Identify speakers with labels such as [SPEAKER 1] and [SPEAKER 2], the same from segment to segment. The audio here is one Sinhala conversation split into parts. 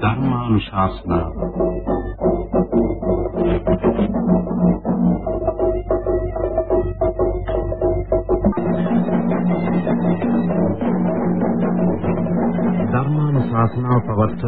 [SPEAKER 1] ධර්මානුශාසනා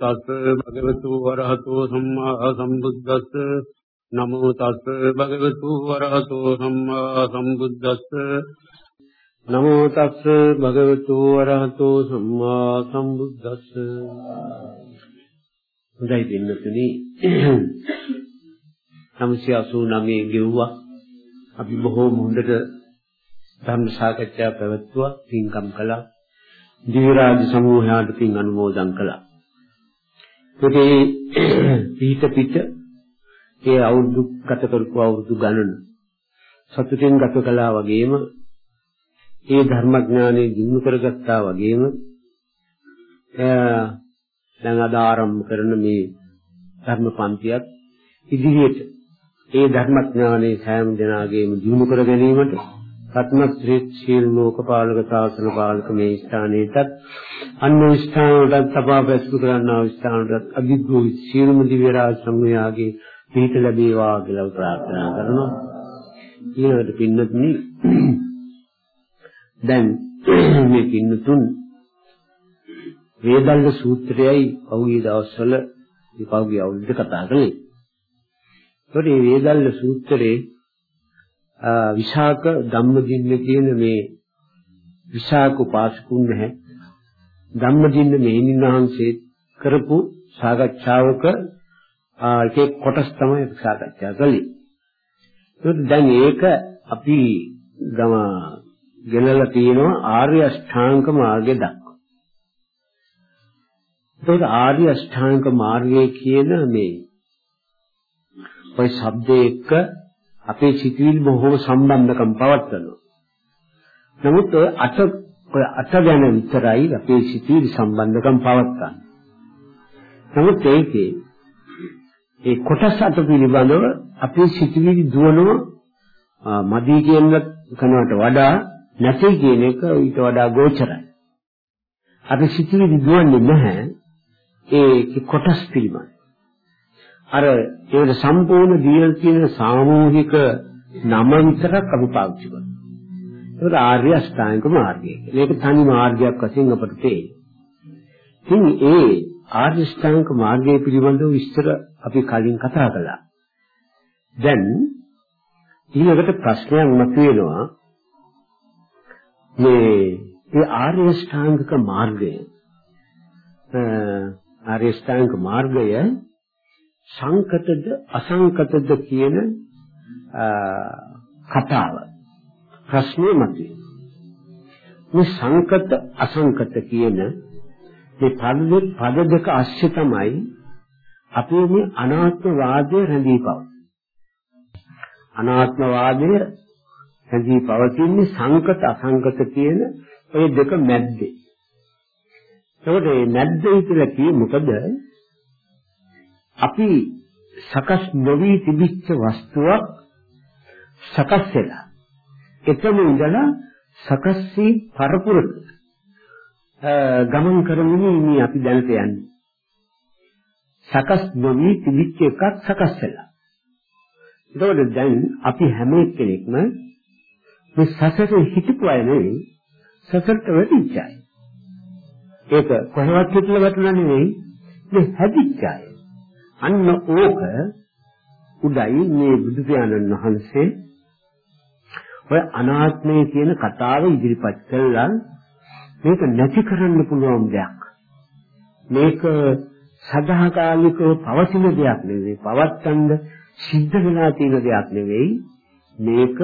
[SPEAKER 2] තස් භගවතු වරහතෝ සම්මා සම්බුද්දස්ස. නමෝ තස් භගවතු වරහතෝ සම්මා සම්බුද්දස්ස. නමෝ තස් භගවතු වරහතෝ සම්මා සම්බුද්දස්ස. හොඳයි දෙන්නතුනි 989 ගෙව්වා. අපි බොහෝ හොඳට ධර්ම සාකච්ඡා පැවැත්වුවා පින්කම් කළා. දිවිරාජ සමූහයාට පින් අනුමෝදන් කළා. ඒකේ පිට පිට ඒ අවුරුදු ගත කරපු අවුරුදු ගණන. සතුටින් ගත කළා වගේම ඒ ධර්මඥානෙ දිනු කරගත්තා වගේම දැන් අද ආරම්භ කරන මේ ධර්ම පන්තියක් ඉදිරියට ඒ ධර්මඥානෙ සෑම දිනාගේම දිනු කර ගැනීමට රත්නශ්‍රී ශීල ලෝකපාලක සාසන පාලක මේ ස්ථානයටත් අන්න ස්ථානවලට තපා පැසු කරන්නා ස්ථානවලට අභිග්‍රෝ ශීලම දිව්‍ය රාජ සමූහයාගේ පිහිට ලැබේවා කියලා ප්‍රාර්ථනා කරනවා ඊළඟට පින්නතුනි දැන් මේ පින්නතුන් වේදල්ල සූත්‍රයයි පහුගිය දවස්වල මේ පහුගිය අවුරුද්ද කතා කළේ. ඒකට මේ වේදල්ල සූත්‍රයේ විශාක ධම්මදින්න කියන මේ විශාක උපාසකුන් නැහැ ධම්මදින්න මෙහිණින් වහන්සේ කරපු සාකච්ඡාවක ඒකේ කොටස් තමයි සාකච්ඡා කළේ. ඒත් දැන් ඒක අපි ගම ගෙනලා තියෙනවා ආර්ය අෂ්ටාංග මාර්ගය දක්වා. ඒක ආර්ය අෂ්ටාංග මාර්ගය කියන මේ ඔය શબ્දේ එක්ක අපේ සිතුවිලි බොහොම සම්බන්ධකම් පවත්වනවා. නමුත් ඔය අට ඔය අට ගැන විතරයි අපේ සිතුවිලි සම්බන්ධකම් පවත්වන්නේ. නමුත් ඒකේ ඒ කොටස් අට පිළිබඳව අපේ සිතුවිලි දුවනවා මදි කියන කනවට වඩා නැtei කියන එක ඊට වඩා ගෝචරයි. අපි සිතුවිලි දුවන්නේ නැහැ ඒ කොටස් පිළිබඳව. අර ඒක සම්පූර්ණ දීලා තියෙන සාමූහික නම විතරක් අපි පාවිච්චි කරනවා. ඒක ආර්ය අෂ්ටාංග මාර්ගය. මේක තනි මාර්ගයක් වශයෙන් අපට තේරෙයි. ඉතින් ඒ ආර්ය අෂ්ටාංග මාර්ගය පිළිබඳව විස්තර අපි කලින් කතා කළා. දැන් ඊළඟට ප්‍රශ්නයක් මතුවෙනවා මේ ඒ ආර්ය අෂ්ටාංගික මාර්ගය ආර්ය අෂ්ටාංගික මාර්ගය සංකතද අසංකතද කියන කතාව ප්‍රශ්නේ මතුවේ. මේ සංකත අසංකත කියන මේ පද පද දෙක අස්සේ තමයි අපේ මේ අනාත්මවාදය රැඳී පවතින්නේ. අනාත්මවාදය රැඳී පවතින්නේ සංකත අසංකත කියන ওই දෙක මැද්දේ. ඒකට මේ මැද්දේ කියලා කියේ මොකද? අපි සකස් නොවි තිබිච්ච වස්තුවක් සකස් වෙලා. එතන ඉඳලා සකස් වී පරපුරට ගමන් කරමින් ඉන්නේ අපි දැනට යන්නේ. සකස් නොවි තිබිච්ච එකක් සකස් වෙලා. ඒකවල දැන් අපි හැම කෙනෙක්ම මේ සසරේ හිටපු අය නෙවෙයි සසරට වැටිච්ච අය. ඒක කොහොමවත් හිටලා වැටුණා නෙවෙයි මේ හැදිච්ච අය. අන්න ඕක උඩයි මේ බුදු පියාණන් වහන්සේ ඔය අනාත්මය කියන කතාව ඉදිරිපත් කළා මේක නැති කරන්න පුළුවන් දෙයක් මේක සදාකාලිකව පවතින දෙයක් නෙවෙයි. පවත්තන්න සිද්ධ වෙලා තියෙන දෙයක් නෙවෙයි. මේක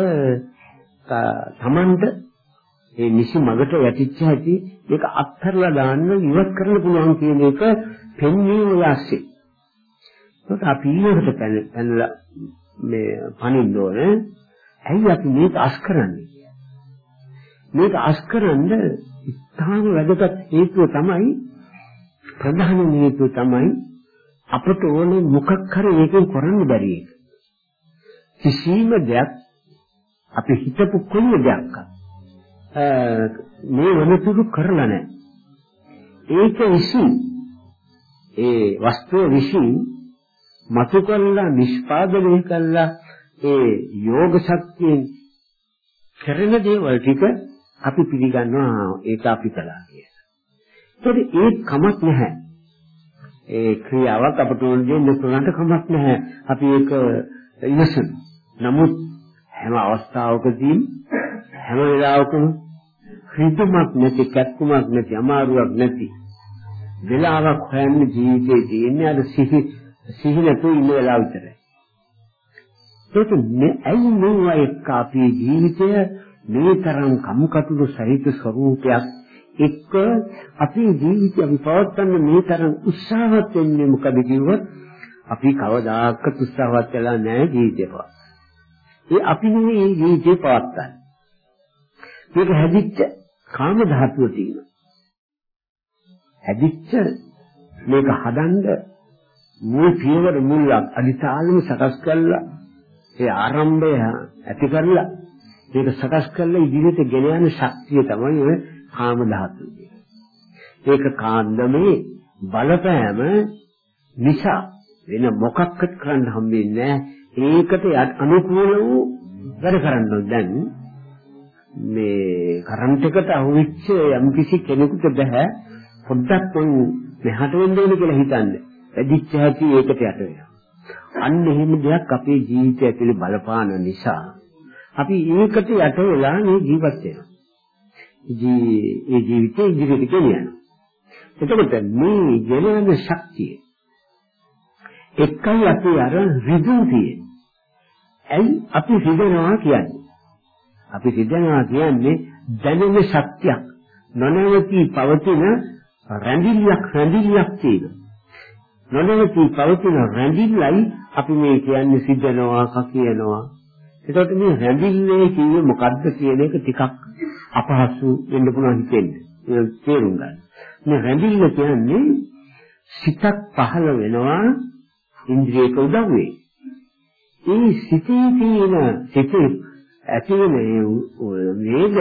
[SPEAKER 2] තමන්ට ඒ නිසි මගට වැටිච්ච හැටි මේක අත්හැරලා දාන්න ඉවත් කරන්න පුළුවන් කියන එක පෙන්වීම වාස්සේ. ඒක අපි ඊළඟට පැනලා මේ පණින්න ඕනේ. ඇයි අපි මේක අස් කරන්නේ? මේක අස් කරන්න ඉතාම වැදගත් හේතුව තමයි ප්‍රධාන හේතුව තමයි අපට ඕනේ මොකක් හරි ඒකෙන් කරන්න බැරි එක. කිසිම දෙයක් අපි හිතපු කොයි දෙයක්වත් මේ වෙනතුරු කරලා නැහැ. ඒක විසින් ඒ වස්තුව විසින් මතු කළා නිෂ්පාදනය කළා ඒ යෝග ශක්තියෙන් කරන දේවල් ටික අපි පිළිගන්නවා ඒක අපි කළා කියලා. ඒකට ඒ කමක් නැහැ. ඒ ක්‍රියාවක් අපට ඕන දෙන්න කරන්නට කමක් නැහැ. අපි ඒක ඉවසන. නමුත් හැම අවස්ථාවකදී හැම වෙලාවකම රිදුමක් නැති කැක්කුමක් නැති අමාරුවක් නැති වෙලාවක් හොයන්න ජීවිතේ තියෙන්නේ අර සිහි සිහි නැතු ඉන්න වෙලාව විතරයි. ඒක මේ ඇයි මේවා එක්ක අපේ ජීවිතය මේ තරම් කම්කටොළු සහිත ස්වરૂපයක් එක්ක අපේ ජීවිතය අපි පවත්වන්න මේ තරම් උත්සාහවත් වෙන්නේ මොකද කිව්වොත් අපි කවදාකවත් උත්සාහවත් වෙලා නැහැ ජීවිතේ පවත්. ඒ අපි නෙවෙයි ජීවිතේ පවත්වන්නේ. මේක හැදිච්ච කාම ධාතුව තියෙනවා. හැදිච්ච මේක හදන්න මුල් පියවර මුල් අදිතාලම සකස් කළා ඒ ආරම්භය ඇති කරලා මේක සකස් කරලා ඉදිරියට ගෙන යන ශක්තිය තමයි ඔය කාම ධාතුව. ඒක කාන්දමේ බලපෑම නිසා වෙන මොකක්වත් කරන්න හම්බෙන්නේ නැහැ. ඒකට අනුකූල වූ වැඩ කරන්න දැන් මේ කරන්ට් එකට අහුවෙච්ච යම්කිසි කෙනෙකුට බෑ පොඩ්ඩක් මං මෙහාට වෙන්න ඕනේ කියලා හිතන්නේ. වැඩිච්ච හැටි ඒකට යට වෙනවා. අන්න එහෙම දෙයක් අපේ ජීවිතය ඇතුලේ බලපාන නිසා අපි ඒකට යට වෙලා මේ ජීවත් වෙනවා. ඒ ජීවිතේ ඉදිරියට ගෙනියනවා. එතකොට මේ ගෙනෙන ශක්තිය එකයි අපි අර රිදුම් තියෙන්නේ. ඇයි අපි රිදෙනවා කියන්නේ? අපි සිතනවා කියන්නේ දැනෙන ශක්තියක් නොනවති පවතින රැඳිල්ලක් රැඳිල්ලක් තියෙනවා. නොනවති පවතින රැඳිල්ලයි අපි මේ කියන්නේ සිදනවා කකියනවා. ඒකට මේ රැඳිල්ලේ කියේ මොකද්ද කියන එක ටිකක් අපහසු වෙන්න පුළුවන් හිතෙන්නේ. ඒක තේරුම් ගන්න. මේ රැඳිල්ල කියන්නේ සිතක් පහළ වෙනවා ඉන්ද්‍රියක උදව්වේ. ඒ සිතේ තියෙන සිතේ ඇති වෙන වේගය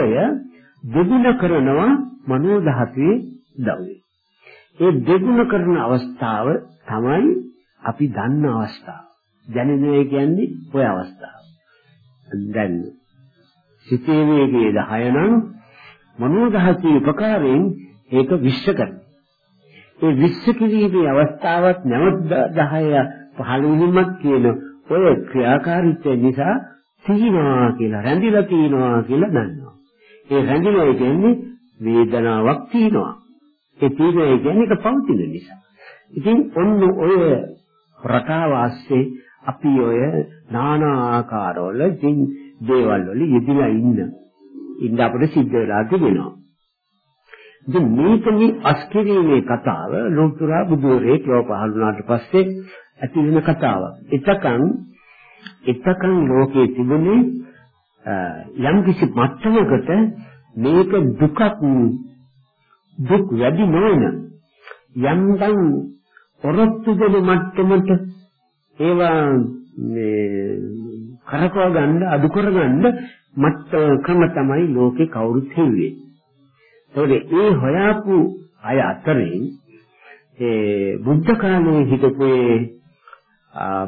[SPEAKER 2] දෙගුණ කරනවා මනෝ ධාතුවේ දව්වේ. ඒ දෙගුණ කරන අවස්ථාව තමයි අපි දන්න අවස්ථාව. දැනෙන්නේ කියන්නේ ওই අවස්ථාව. දැන් සිතේ වේගයේ 10 නම් මනෝ ධාතුවේ උපකාරයෙන් ඒක විශ්ව කරනවා. ඒ විශ්ව කිරීමේ අවස්ථාවත් නැවත 10 15 වීමක් කියන ඔය ක්‍රියාකාරීත්වය නිසා සිහිනවා කියලා රැඳිලා තියනවා කියලා දන්නවා. ඒ රැඳිලා කියන්නේ වේදනාවක් තියෙනවා. ඒ තියෙනවා කියන්නේ ඒක පවතින නිසා. ඉතින් ඔන්න ඔය රටාව ආස්සේ අපි ඔය নানা ආකාරවල ජීන් දේවල් වල යෙදලා ඉන්න ඉන්න අපිට සිද්ධ වෙලා තිබෙනවා. ඉතින් මේකේ අස්කිරීමේ කතාව ලෝතුරා බුදුරේ ලෝක පහළුණාට පස්සේ ඇති වෙන කතාවක්. එතකන් එතකන් ලෝකයේ තිබුණේ යම් කිසි මට්ටමකට මේක දුකක් දුක් වැඩි නොවන යම්නම් ඔරොත්තු දෙන මට්ටමට ඒවා මේ කරකව ගන්න අඩු කරගන්න මට්ට ක්‍රම තමයි ලෝකේ කවුරුත් හෙව්වේ. ඒකේ ඒ හොයාපු අය අතරින් ඒ බුද්ධ කාලයේ හිටපු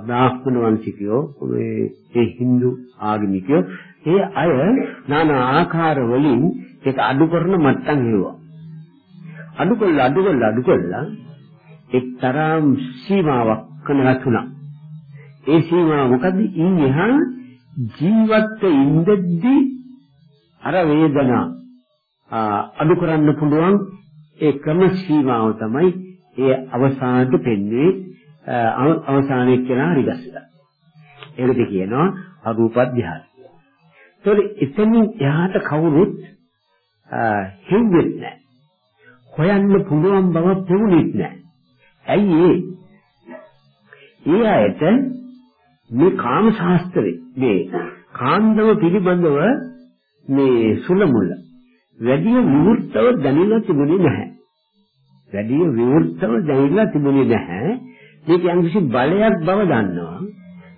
[SPEAKER 2] බ්‍රාහ්මණ වංශිකයෝ මේ ඒ Hindu ආගමිකයෝ ඒ අය নানা ආකාර වලින් ඒක අඩු කරන මට්ටම් හේවා අඩු කළා අඩු කළා අඩු කළා එක්තරම් සීමාවක් කනගතුණා ඒ සීමාව මොකද්ද ඉන්නවා ජීවත් ඉඳද්දී අර වේදනා අඩු කරන්න පුළුවන් ඒ ක්‍රම සීමාව තමයි ඒ අවසානට පෙන්වේ අවසානයේ කියන හරිගස්සලා. ඒකද කියනවා අරූප ධ්‍යාන. ඒතකොට එතනින් එහාට කවුරුත් හෙව්වෙත් නැහැ. හොයන්න පුළුවන් බව පෙවුනෙත් නැහැ. ඇයි ඒ? ඒ අයට මේ කාම ශාස්ත්‍රයේ මේ කාන්දම පිළිබඳව මේ සුලමුල වැඩි විවෘතව දැනෙලා තිබුණේ නැහැ. වැඩි විවෘතව දැනෙලා තිබුණේ නැහැ. මේක යම්කිසි බලයක් බව දන්නවා.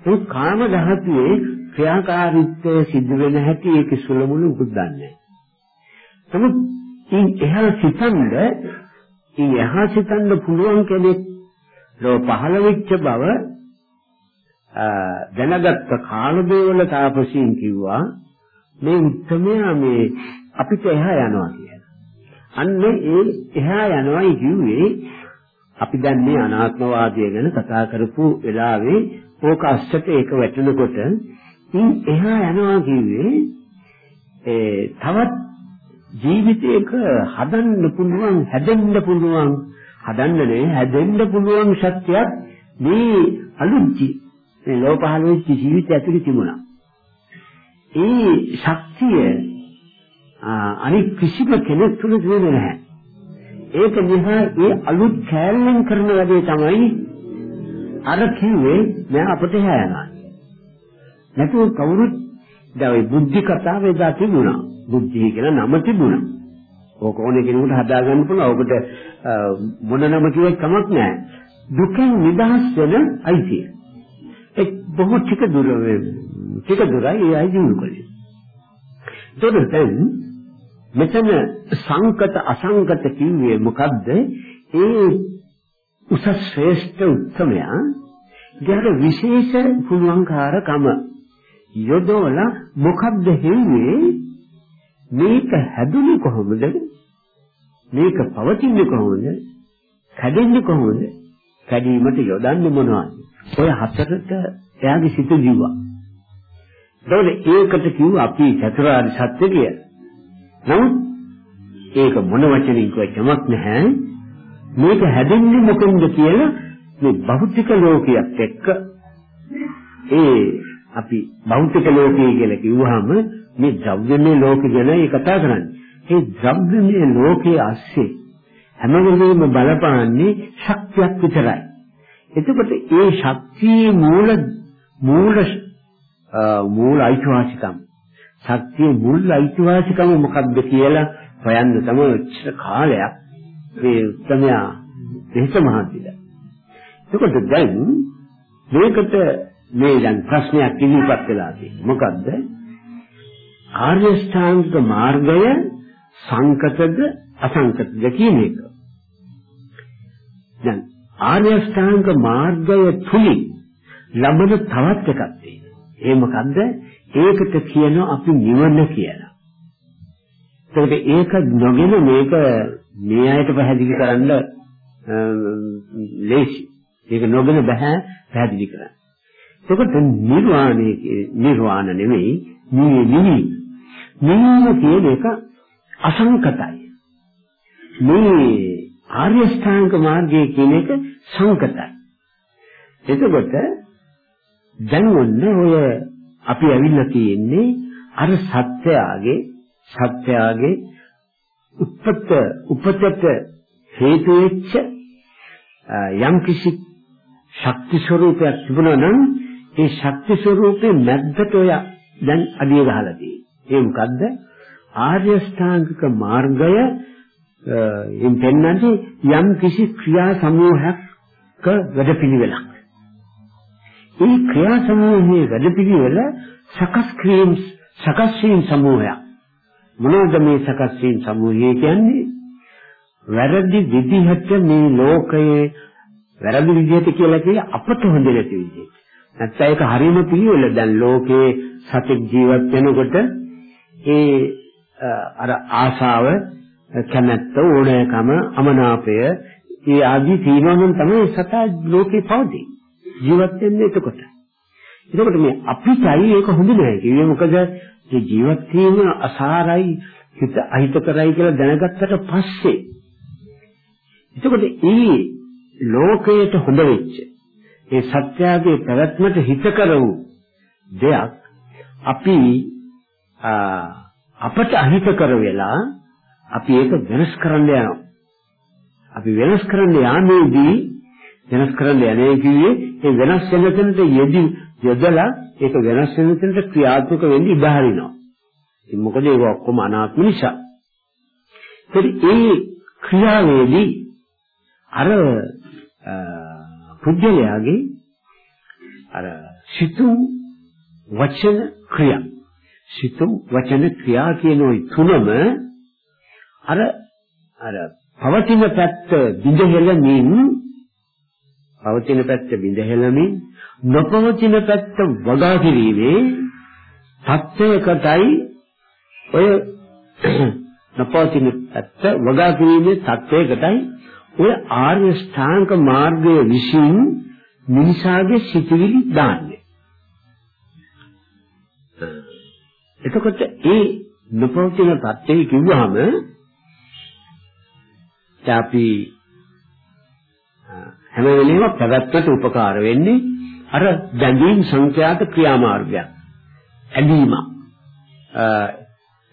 [SPEAKER 2] ඒ කාම ධාතුවේ ක්‍රියාකාරීත්වය සිද්ධ වෙන හැටි ඒක සුලමුල උකුත් දන්නේ. නමුත් ඉන් එහා සිතනද ඉන් එහා සිතන්න පුළුවන් කෙනෙක් ලෝ පහළ වෙච්ච බව දැනගත්ත කාලදේවල තාපසීන් කිව්වා මේ උත්තරමයා මේ අපිට එහා යනවා කියලා. අන්න ඒ එහා යනවායි කිව්වේ අපි දැන් මේ අනාත්මවාදය ගැන කතා කරපු වෙලාවේ ඕක අස්සට ඒක වැටෙනකොට ඉන් එහා යනවා කිව්වේ ඒ තවත් ජීවිතයක හදන්න පුළුවන් හැදෙන්න පුළුවන් හදන්න නෙවෙයි හැදෙන්න පුළුවන් ශක්තියක් මේ අලුත් මේ ලෝපහල වෙච්ච ජීවිතය ඇතුලේ තිබුණා. ඒ ශක්තිය අනිත් කිසිම කෙනෙක් තුල තියෙන්නේ නැහැ. ඒක නිසා ඒ අලුත් කැලෙන් කරන වැඩේ තමයි අර කිව්වේ දැන් අපිට හැයනවා. නැතුව කවුරුත් දැන් ওই බුද්ධි කතාවේ දා තිබුණා. බුද්ධි කියලා නම තිබුණා. ඕක ඕනේ කෙනෙකුට හදාගන්න පුළුවන්. ඔබට මොන නම කිව්වත් කමක් නැහැ. දුකෙන් නිදහස් වෙන අයිතිය. එක් බොහෝ ටික දුර ටික දුරයි ඒ අය දිනු කලේ. ඒතකොට දැන් මෙතන සංකත අසංකත කිව්වේ මොකද්ද? ඒ උසස් ශ්‍රේෂ්ඨ උත්තමයා ගැර විශේෂ පුළුවන්කාරකම යොදවලා මොකද්ද හෙව්වේ මේක හැදුනේ කොහොමද? මේක පවතින්නේ කොහොමද? කැඩෙන්නේ කොහොමද? කැඩීමට යොදන්නේ මොනවද? ඔය හතරට එයාගේ සිත ජීවා ඒකෝට ඒකට කිව්ව අපි චතුරාර්ය සත්‍ය කිය. නමුත් ඒක මොන වචනින් කියවමක් නැහැ. මේක හැදෙන්නේ මොකෙන්ද කියලා මේ භෞතික ලෝකයක් එක්ක. ඒ අපි භෞතික ලෝකය කියලා කිව්වහම මේ ද්‍රව්‍යමය ලෝකය ගැන කතා කරන්නේ. ඒ ද්‍රව්‍යමය ලෝකයේ ASCII හැම වෙලෙම බලපාන්නේ ශක්තියක් විතරයි. එතකොට ඒ ශක්තියේ මූල මූල මූල අයිතිවාසිකම් ශක්තියේ මූල අයිතිවාසිකම මොකක්ද කියලා හොයන්න තමයි උච්ච කාලයක් මේ උත්තරමයා දෙහිත මහන්සිලා. එතකොට දැන් මේකට මේ දැන් ප්‍රශ්නයක් ඉදිරිපත් වෙලා තියෙනවා. මොකද්ද? ආර්ය ශ්‍රාන්තික මාර්ගය සංකතද අසංකතද කියන එක. දැන් ආර්ය ශ්‍රාන්තික මාර්ගය තුලින් ලබන තවත් එකක් තියෙනවා. ඒ මොකද්ද? ඒකට කියනවා අපි නිවන කියලා. ඒකට ඒක නොගෙන මේක මේ අයට පැහැදිලි කරන්න ලේසි. ඒක නොගෙන බෑ පැහැදිලි කරන්න. එතකොට නිර්වාණය නිර්වාණ නෙමෙයි නිවි නිවි. නිවීම කියන එක අසංකතයි. මේ ආර්ය ශ්‍රාංක මාර්ගය කියන එක සංකතයි. එතකොට දැන් ඔන්න ඔය අපි ඇවිල්ලා තියෙන්නේ අර සත්‍යයගේ සත්‍යයගේ උපත උපතට හේතු වෙච්ච යම් කිසි ශක්ති ස්වરૂපයක් තිබුණා නම් ඒ ශක්ති ස්වરૂපේ මැද්දට ඔය දැන් අඩිය ගහලා තියෙන්නේ. ඒ මොකද්ද? ආර්ය ශ්‍රාංගික මාර්ගය එම් පෙන්වන්නේ යම් කිසි ක්‍රියා සමූහයක වැඩපිළිවෙලක්. ඒ ක්‍රියා සමූහයේ වැඩපිළිවෙල සකස් ක්‍රීම් සකස් වීම සමූහයක්. මොනවද මේ සකස් වීම සමූහය කියන්නේ? වැරදි විදිහට මේ ලෝකයේ වැරදි විදිහට කියලා කියේ අපට හොඳ නැති විදිහට. නැත්නම් ඒක හරීම පිළිවෙල දැන් ලෝකේ සතෙක් ජීවත් වෙනකොට ඒ අර ආශාව කැමැත්ත ඕනෑකම අමනාපය ඒ ආදී තීනවනම් තමයි සතා ලෝකේ පවතී. ජීවත් වෙන්නේ එතකොට. එතකොට මේ අපිටයි ඒක හොඳ නෑ කිව්වේ මොකද මේ ජීවත් වීම අසාරයි හිත අහිත කරයි කියලා දැනගත්තට පස්සේ එතකොට ඒ ලෝකයට හොඳ වෙච්ච ඒ සත්‍යයේ පැවැත්මට හිතකර වූ දෙයක් අපි අපට අහිතකර වෙලා අපි ඒක වෙනස් කරන්න යනවා. අපි වෙනස් කරන්න යාමේදී වෙනස් කරන්න යන්නේ කිව්වේ ඒ වෙනස් වෙන තැනට යෙදි යොදලා ඒක වෙනස් වෙන තැනට ක්‍රියාත්මක වෙන්න ඉඩ හරිනවා. ඉතින් මොකද ඒක ඔක්කොම අනාත්ම නිසා. ඉතින් ඒ ක්‍රියාවේදී අර පුද්ගලයාගේ අර සිතුම් වචන ක්‍රියා සිතුම් වචන ක්‍රියා කියන ওই තුනම අර අර පවතින පැත්ත බිඳහෙලමින් පවතින පැත්ත බිඳහෙලමින් නොපවතින පැත්ත වගා කිරීමේ තත්වයකටයි ඔය නොපවතින පැත්ත වගා කිරීමේ තත්වයකටයි ඔය ආර්ය ශ්‍රාංක මාර්ගයේ විසින් මිනිසාගේ සිටිවිලි දාන්නේ. එතකොට ඒ නොපවතින තත්ත්වය කිව්වහම අපි හැම වෙලේම පැවැත්මට උපකාර වෙන්නේ අර දැඳීම් සංඛ්‍යාත ක්‍රියාමාර්ගයක්. ඇලීම.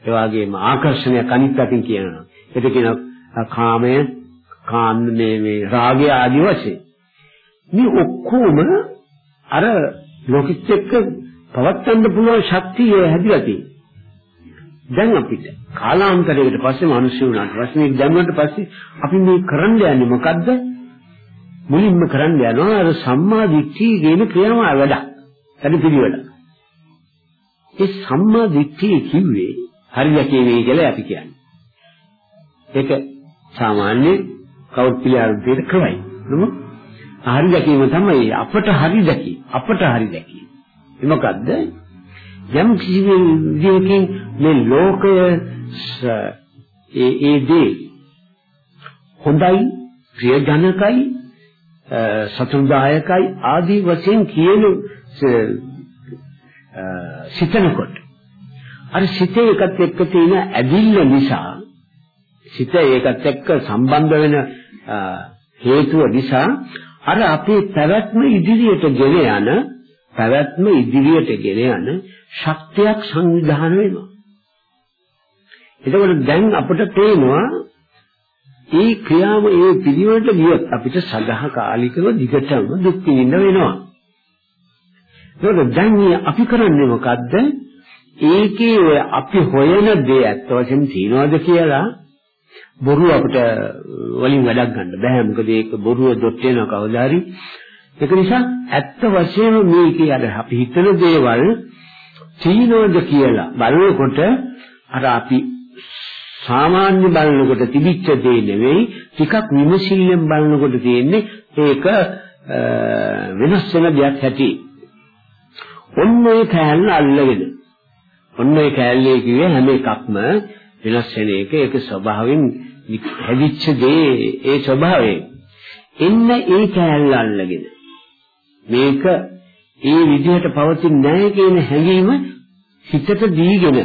[SPEAKER 2] ඒ වගේම ආකර්ෂණයක් අනිත් අතින් කියනවා. ඒක කියන කාමය, කාන් මේ මේ රාගය ආදී වශයෙන්. මේ ඔක්කොම අර ලෝකෙත් එක්ක පවත්වන්න පුළුවන් ශක්තිය හැදිලා තියෙනවා. දැන් අපිට කාලාන්තරයකට පස්සේ මිනිස්සු වුණාට පස්සේ මේක දැම්මට පස්සේ අපි මේ කරන්න යන්නේ මොකද්ද? මුලින්ම කරන්න යනවා අර සම්මා දිට්ඨිය කියන ක්‍රියාව වැඩක්. හරි පිළිවෙල. ඒ සම්මා දිට්ඨිය කිව්වේ හරියට කියවේ කියලා අපි කියන්නේ. ඒක සාමාන්‍ය කවුරු පිළිඅරුම්පේට කරයි. නමුත් හරි දැකීම තමයි අපට හරි දැකීම. අපට හරි දැකීම. ඒ මොකද්ද? යම් කිසි විදියකින් මේ ලෝකය ඒ ඒ දේ හොඳයි ප්‍රියජනකයි සතුටුදායකයි ආදී වශයෙන් කියන සිතනකොට අර සිතේ එකත් එක්ක තියෙන ඇදිල්ල නිසා සිත ඒකත් එක්ක සම්බන්ධ වෙන හේතුව නිසා අර අපේ පැවැත්ම ඉදිරියට ගෙන යන පැවැත්ම ඉදිරියට ගෙන යන ශක්තියක් සංවිධානය වෙනවා. එතකොට දැන් අපිට පේනවා ඒ ක්‍රියාව ඒ පිළිවෙලට ගියොත් අපිට සදාකාලිකව දිගටම දුක් විඳින්න වෙනවා. ඒකද දැන් අපි කරන්නේ මොකද්ද? ඒකේ ඔය අපි හොයන දේ ඇත්ත වශයෙන්ම තියනවාද කියලා බොරුව අපිට වලින් වැඩක් ගන්න බෑ. මොකද ඒක බොරුව දොත් වෙන කවදා හරි. ඒක නිසා ඇත්ත වශයෙන්ම මේකේ අර අපි හිතන දේවල් තියනවාද කියලා බලනකොට අර අපි සාමාන්‍ය බලනකොට තිබිච්ච දේ නෙවෙයි ටිකක් විමසිල්ලෙන් බලනකොට තියෙන්නේ ඒක වෙනස් වෙන දෙයක් ඇති. ඔන්න ඒ කෑල්ල අල්ලගෙන ඔන්න ඒ කෑල්ලේ කිව්වේ හැම එකක්ම වෙනස් වෙන එක ඒක ස්වභාවයෙන් හැදිච්ච දේ ඒ ස්වභාවයෙන් එන්න ඒ කෑල්ල අල්ලගෙන මේක ඒ විදිහට පවතින්නේ නැහැ කියන හැඟීම හිතට දීගෙන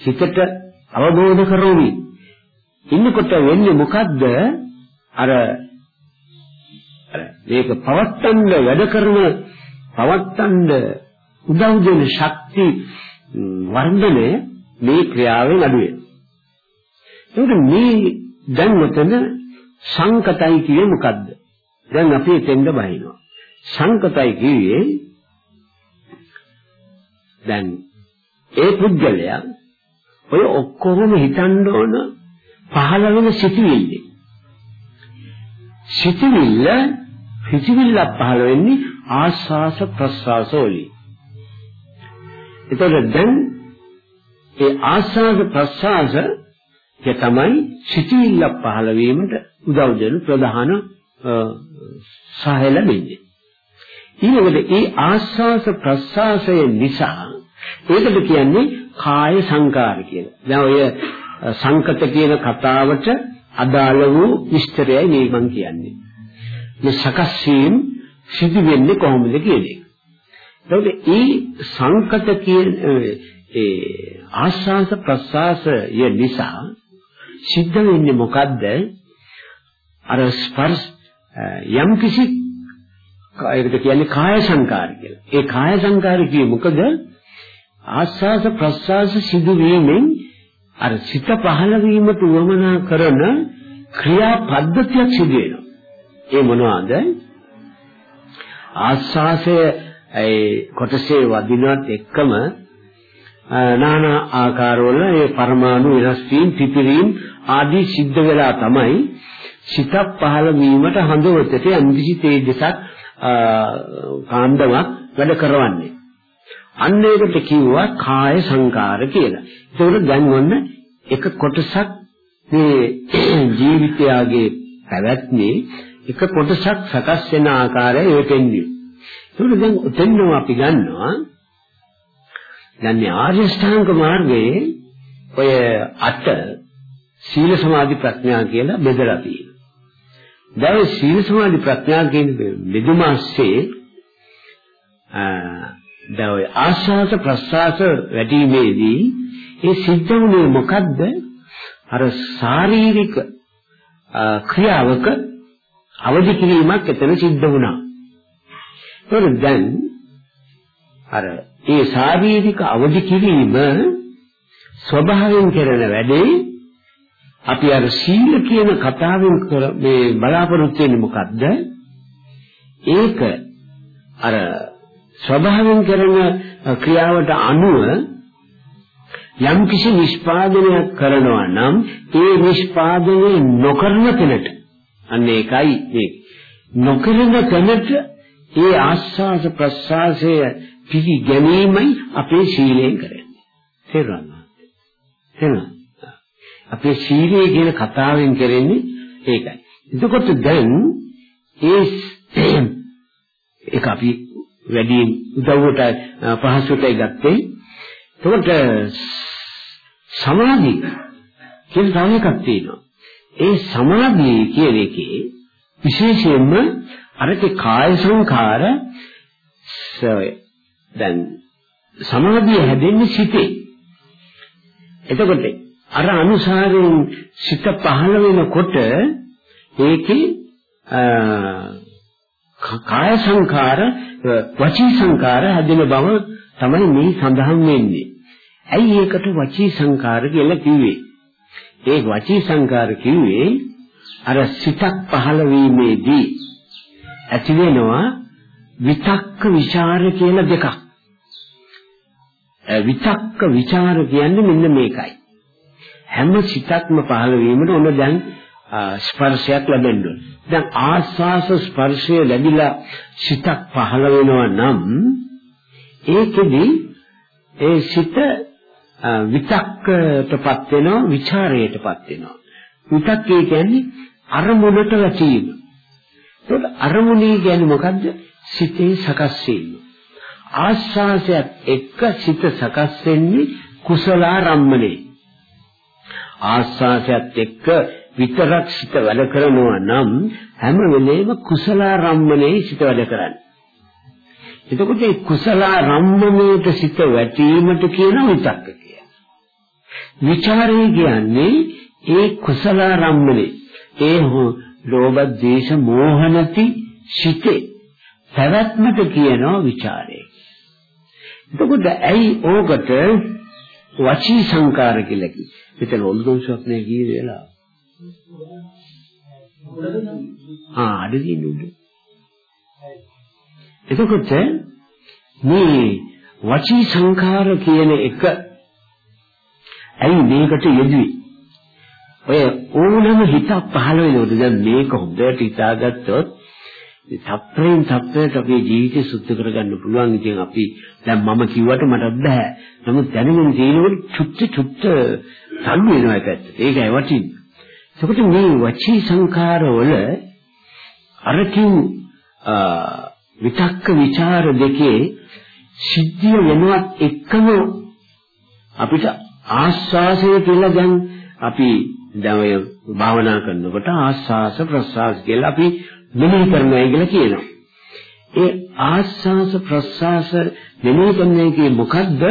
[SPEAKER 2] හිතට අවබෝධ කරෝවි. ඉන්නකොට වෙන්නේ මොකද්ද? අර මේක පවත්තන්න වැඩ කරන පවත්තන්න උදව් දෙන ශක්ති වර්ධනය මේ ක්‍රියාවෙන් අඩු වෙනවා. මේ දැන් මෙතන සංකතයි කියේ මොකද්ද? දැන් අපි එතෙන්ද බහිනවා. සංකතයි කියේ දැන් ඒ පුද්ගලයා ඔය ඔක්කොම හිතන්න ඕන පහළ වෙන සිටිවිල්ල. සිටිවිල්ල සිටිවිල්ල පහළ වෙන්නේ ආස්වාස ප්‍රස්වාස වලින්. එතකොට දැන් ඒ ආස්වාස ප්‍රස්වාස ඒ තමයි සිටිවිල්ල පහළ වීමට උදව් දෙන ප්‍රධාන සහය ලැබෙන්නේ. ඊළඟට ඒ ආස්වාස ප්‍රස්වාසය නිසා ඒකට කියන්නේ කාය සංකාර කියලා. දැන් ඔය සංකත කියන කතාවට අදාළ වූ විස්තරයයි මේ මම කියන්නේ. මේ සකස් වීම සිදු වෙන්නේ කොහොමද කියන එක. එතකොට මේ සංකත කියන ඒ ආශාස ප්‍රසආසය නිසා සිද්ධ වෙන්නේ මොකද්ද? අර ස්පර්ශ යම් කිසි ඒකට කියන්නේ කාය සංකාර කියලා. ඒ කාය සංකාර කියේ මොකද? ආස්වාස ප්‍රස්වාස සිදුවීමෙන් අර සිත පහළ වීමට උවමනා කරන ක්‍රියා පද්ධතියක් සිදු වෙනවා. ඒ මොනවාද? ආස්වාසය ඒ කොටසේ වදිනවත් එක්කම නානා ආකාරවල ඒ පරමාණු වෙනස් වීම පිපිරීම ආදී සිද්ධ වෙලා තමයි සිත පහළ වීමට හඳවතට යම්කිසි තේජසක් කාන්දමක් වැඩ කරවන්නේ. අන්න ඒකට කිව්වා කාය සංකාර කියලා. ඒකෝට දැන් ඔන්න එක කොටසක් මේ ජීවිතයගේ පැවැත්මේ එක කොටසක් සකස් වෙන ආකාරය ඒකෙන්දී. ඒකෝට දැන් උතෙන්ම අපි ගන්නවා දැන් මේ ආර්ය ශ්‍රාංග මාර්ගයේ ඔය අට සීල සමාධි ප්‍රඥා කියලා බෙදලා තියෙනවා. දැන් සීල සමාධි ප්‍රඥා කියන බෙදුමාස්සේ දැන් ඔය ආස්වාස ප්‍රස්වාස වැඩිීමේදී ඒ සිද්ධ වුණේ මොකද්ද? අර ශාරීරික ක්‍රියාවක අවදි කිරීමක් එතන සිද්ධ වුණා. ඒක දැන් අර ඒ ශාරීරික අවදි කිරීම ස්වභාවයෙන් කරන වැඩේ අපි අර සීල කියන කතාවෙන් මේ බලාපොරොත්තු වෙන්නේ මොකද්ද? ඒක අර ස්වභාවයෙන් කරන ක්‍රියාවට අනුව යම් කිසි නිෂ්පාදනයක් කරනවා නම් ඒ නිෂ්පාදනය නොකරන තැනට අන්න ඒකයි මේ නොකරන තැනට ඒ ආස්වාස ප්‍රසආසය පිළි ගැනීමයි අපේ සීලයෙන් කරන්නේ. තේරුණා තේරුණා? අපේ සීලය කියන කතාවෙන් කරන්නේ ඒකයි. එතකොට දැන් ඒ ඒක අපි වැඩි උදව්වට පහසුටයි ගත්තේ. එතකොට සමාධිය කියන තව එකක් තියෙනවා. ඒ සමාධිය කියන එකේ විශේෂයෙන්ම අරකේ කාය සංඛාර දැන් සමාධිය හැදෙන්නේ සිතේ. එතකොට අර අනුසාරයෙන් සිත පහළ වෙනකොට ඒකේ කාය සංඛාර වචී සංඛාර හැදෙන බව තමයි මේ සඳහන් වෙන්නේ. ඇයි ඒකට වචී සංඛාර කියලා කිව්වේ? ඒ වචී සංඛාර කිව්වේ අර සිතක් පහළ වීමේදී ඇති වෙනවා විතක්ක ਵਿਚාර කියලා දෙකක්. විතක්ක ਵਿਚාර කියන්නේ මෙන්න මේකයි. හැම සිතක්ම පහළ වීමට ඕන දැන් ස්පර්ශයක් ලැබෙන්න ඕන. දැන් ආස්වාස ස්පර්ශය ලැබිලා සිතක් පහළ වෙනවා නම් ඒකෙදි ඒ සිත විතක්කටපත් වෙනවා ਵਿਚාරයටපත් වෙනවා. විතක්කේ කියන්නේ අරමුණට වැටීම. ඒකට අරමුණේ කියන්නේ මොකද්ද? සිතේ සකස් වීම. ආස්වාසයත් එක්ක සිත සකස් වෙන්නේ කුසලාරම්මනේ. ආස්වාසයත් එක්ක විතරක් සිත වැඩ කරනවා නම් හැම වෙලේම කුසලාරම්මනේ සිත වැඩ කරන්නේ. එතකොට මේ කුසලාරම්මනේට සිත වැටීමට කියන විතක්ක කියලා. විචාරය කියන්නේ ඒ කුසලාරම්මනේ. ඒ හෝ ලෝභ, ද්වේෂ, මෝහ නැති සිතේ පැවැත්මට කියනවා ਵਿਚාරය. එතකොට ඇයි ඕකට වචී සංකාර කියලා කිව්වේ? මෙතන ඔල්ගොන්සක් නේ කී වෙලා. ආ අඩදී නුඹ. එතකොට මේ වචී සංකාර කියන එක ඇයි මේකට යෙදුවේ? ඔය ඕනම හිතක් පහළ වෙනකොට දැන් මේක හොඳට හිතාගත්තොත් සත්‍යයෙන් සත්‍යයට අපේ ජීවිතය සුද්ධ කරගන්න පුළුවන්. ඉතින් අපි දැන් මම කිව්වට මට බෑ. නමුත් දැනුමින් තියෙනකොට චුට්ට චුට්ට තල්ලු වෙනවා ඒකට. ඒකයි වටින්නේ. එතකොට මේ වචී සංඛාරවල අරකින් විතක්ක ਵਿਚාර දෙකේ සිද්ධිය වෙනවත් එක්කම අපිට ආස්වාසය කියලා දැන් අපි දැන් ඔය භාවනා කරනකොට ආස්වාස ප්‍රස්වාස කියලා අපි මෙනෙහි කරනවා කියලා කියනවා. ඒ ආස්වාස ප්‍රස්වාස මෙනෙහි කරන්නේ කියේ මොකද්ද?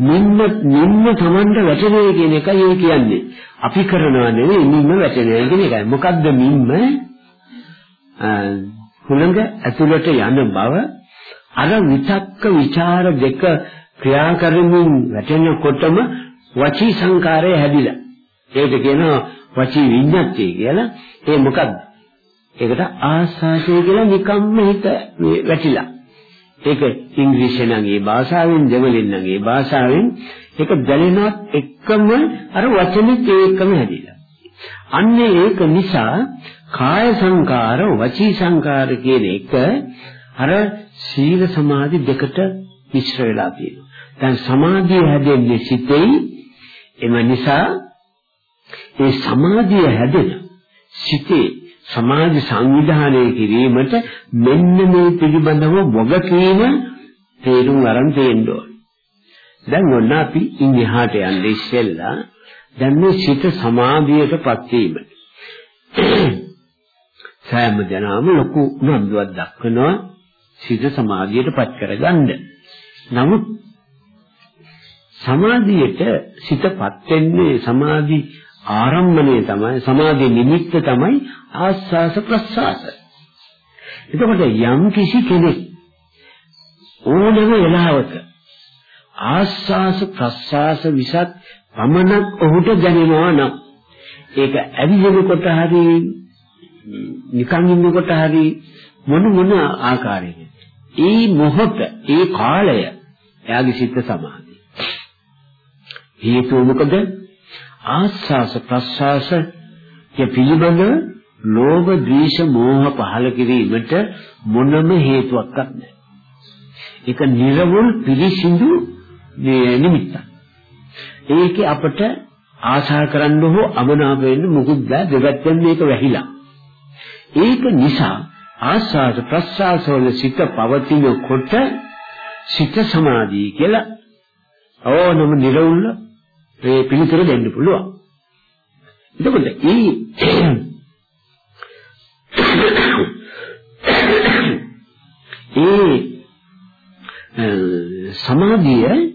[SPEAKER 2] නිම්ම නිම්ම තමන්ට වැටෙනවා කියන එකයි ඒ කියන්නේ. අපි කරනවා නෙවෙයි නිම්ම වැටෙනවා කියන එකයි. මොකද්ද නිම්ම? හුළඟ ඇතුළට යන බව අර විතක්ක ਵਿਚාර දෙක ක්‍රියා කරමින් වැටෙනකොටම වචී සංකාරය හැදිලා. ඒකට කියනවා වචී විඤ්ඤාතිය කියලා. ඒ මොකක්ද? ඒකට ආස්වාදය කියලා නිකම්ම හිත වැටිලා. ඒක ඉංග්‍රීසියෙන් නම් ඒ භාෂාවෙන් දෙමළෙන් නම් ඒ භාෂාවෙන් ඒක දැනෙනවත් එක්කම අර වචනෙත් ඒකම හැදිලා. අන්නේ ඒක නිසා කාය සංකාර වචී සංකාර කියන එක අර සීල සමාධි දෙකට මිශ්‍ර වෙලා තියෙනවා. දැන් සමාධිය හැදෙන්නේ සිතෙයි එම නිසා ඒ සමාධිය හැදෙන සිතේ සමාධි සංවිධානය කිරීමට මෙන්න මේ පිළිබඳව වගකීම තේරුම් අරන් තියෙන්න ඕනේ. දැන් ඔන්න අපි ඉන්දියාට යන්නේ ඉස්සෙල්ලා දැන් මේ සිත සමාධියටපත් වීම. සෑම දෙනාම ලොකු උනන්දුවක් දක්වනවා සිත සමාධියටපත් කරගන්න. නමුත් සමාධියට සිතපත් වෙන්නේ සමාධි ආරම්භණය තමයි සමාධි නිමිත්ත තමයි ආස්වාස ප්‍රස්වාස. එතකොට යම් කිසි කෙනෙක් ඕනම වෙලාවක ආස්වාස ප්‍රස්වාස විසත් පමණක් ඔහුට දැනෙනවා නම් ඒක ඇවිදිනකොට හරි නිකන් ඉන්නකොට හරි මොන මොන ආකාරයකින් ඒ මොහොත ඒ කාලය එයාගේ සිත් සමාධිය හේතුව මොකද? ආස්වාස ප්‍රස්වාස ය පිළිබඳ ලෝභ ද්වේෂ මෝහ පහළ කිරීමට මොනම හේතුවක්වත් නැහැ. ඒක නිර්වුල් පිළිසිඳු නිමිත්තක්. ඒකේ අපට ආශා කරන්න හෝ අමනාප වෙන්න මුකුත් බෑ දෙපැත්තෙන් මේක වැහිලා. ඒක නිසා ආස්වාද ප්‍රස්වාස වල සිත පවතිනකොට සිත සමාධිය කියලා ඕනම නිර්වුල් ඒ පිළිතුර දෙන්න පුළුවන්. එතකොට ඒ ඒ සමාධිය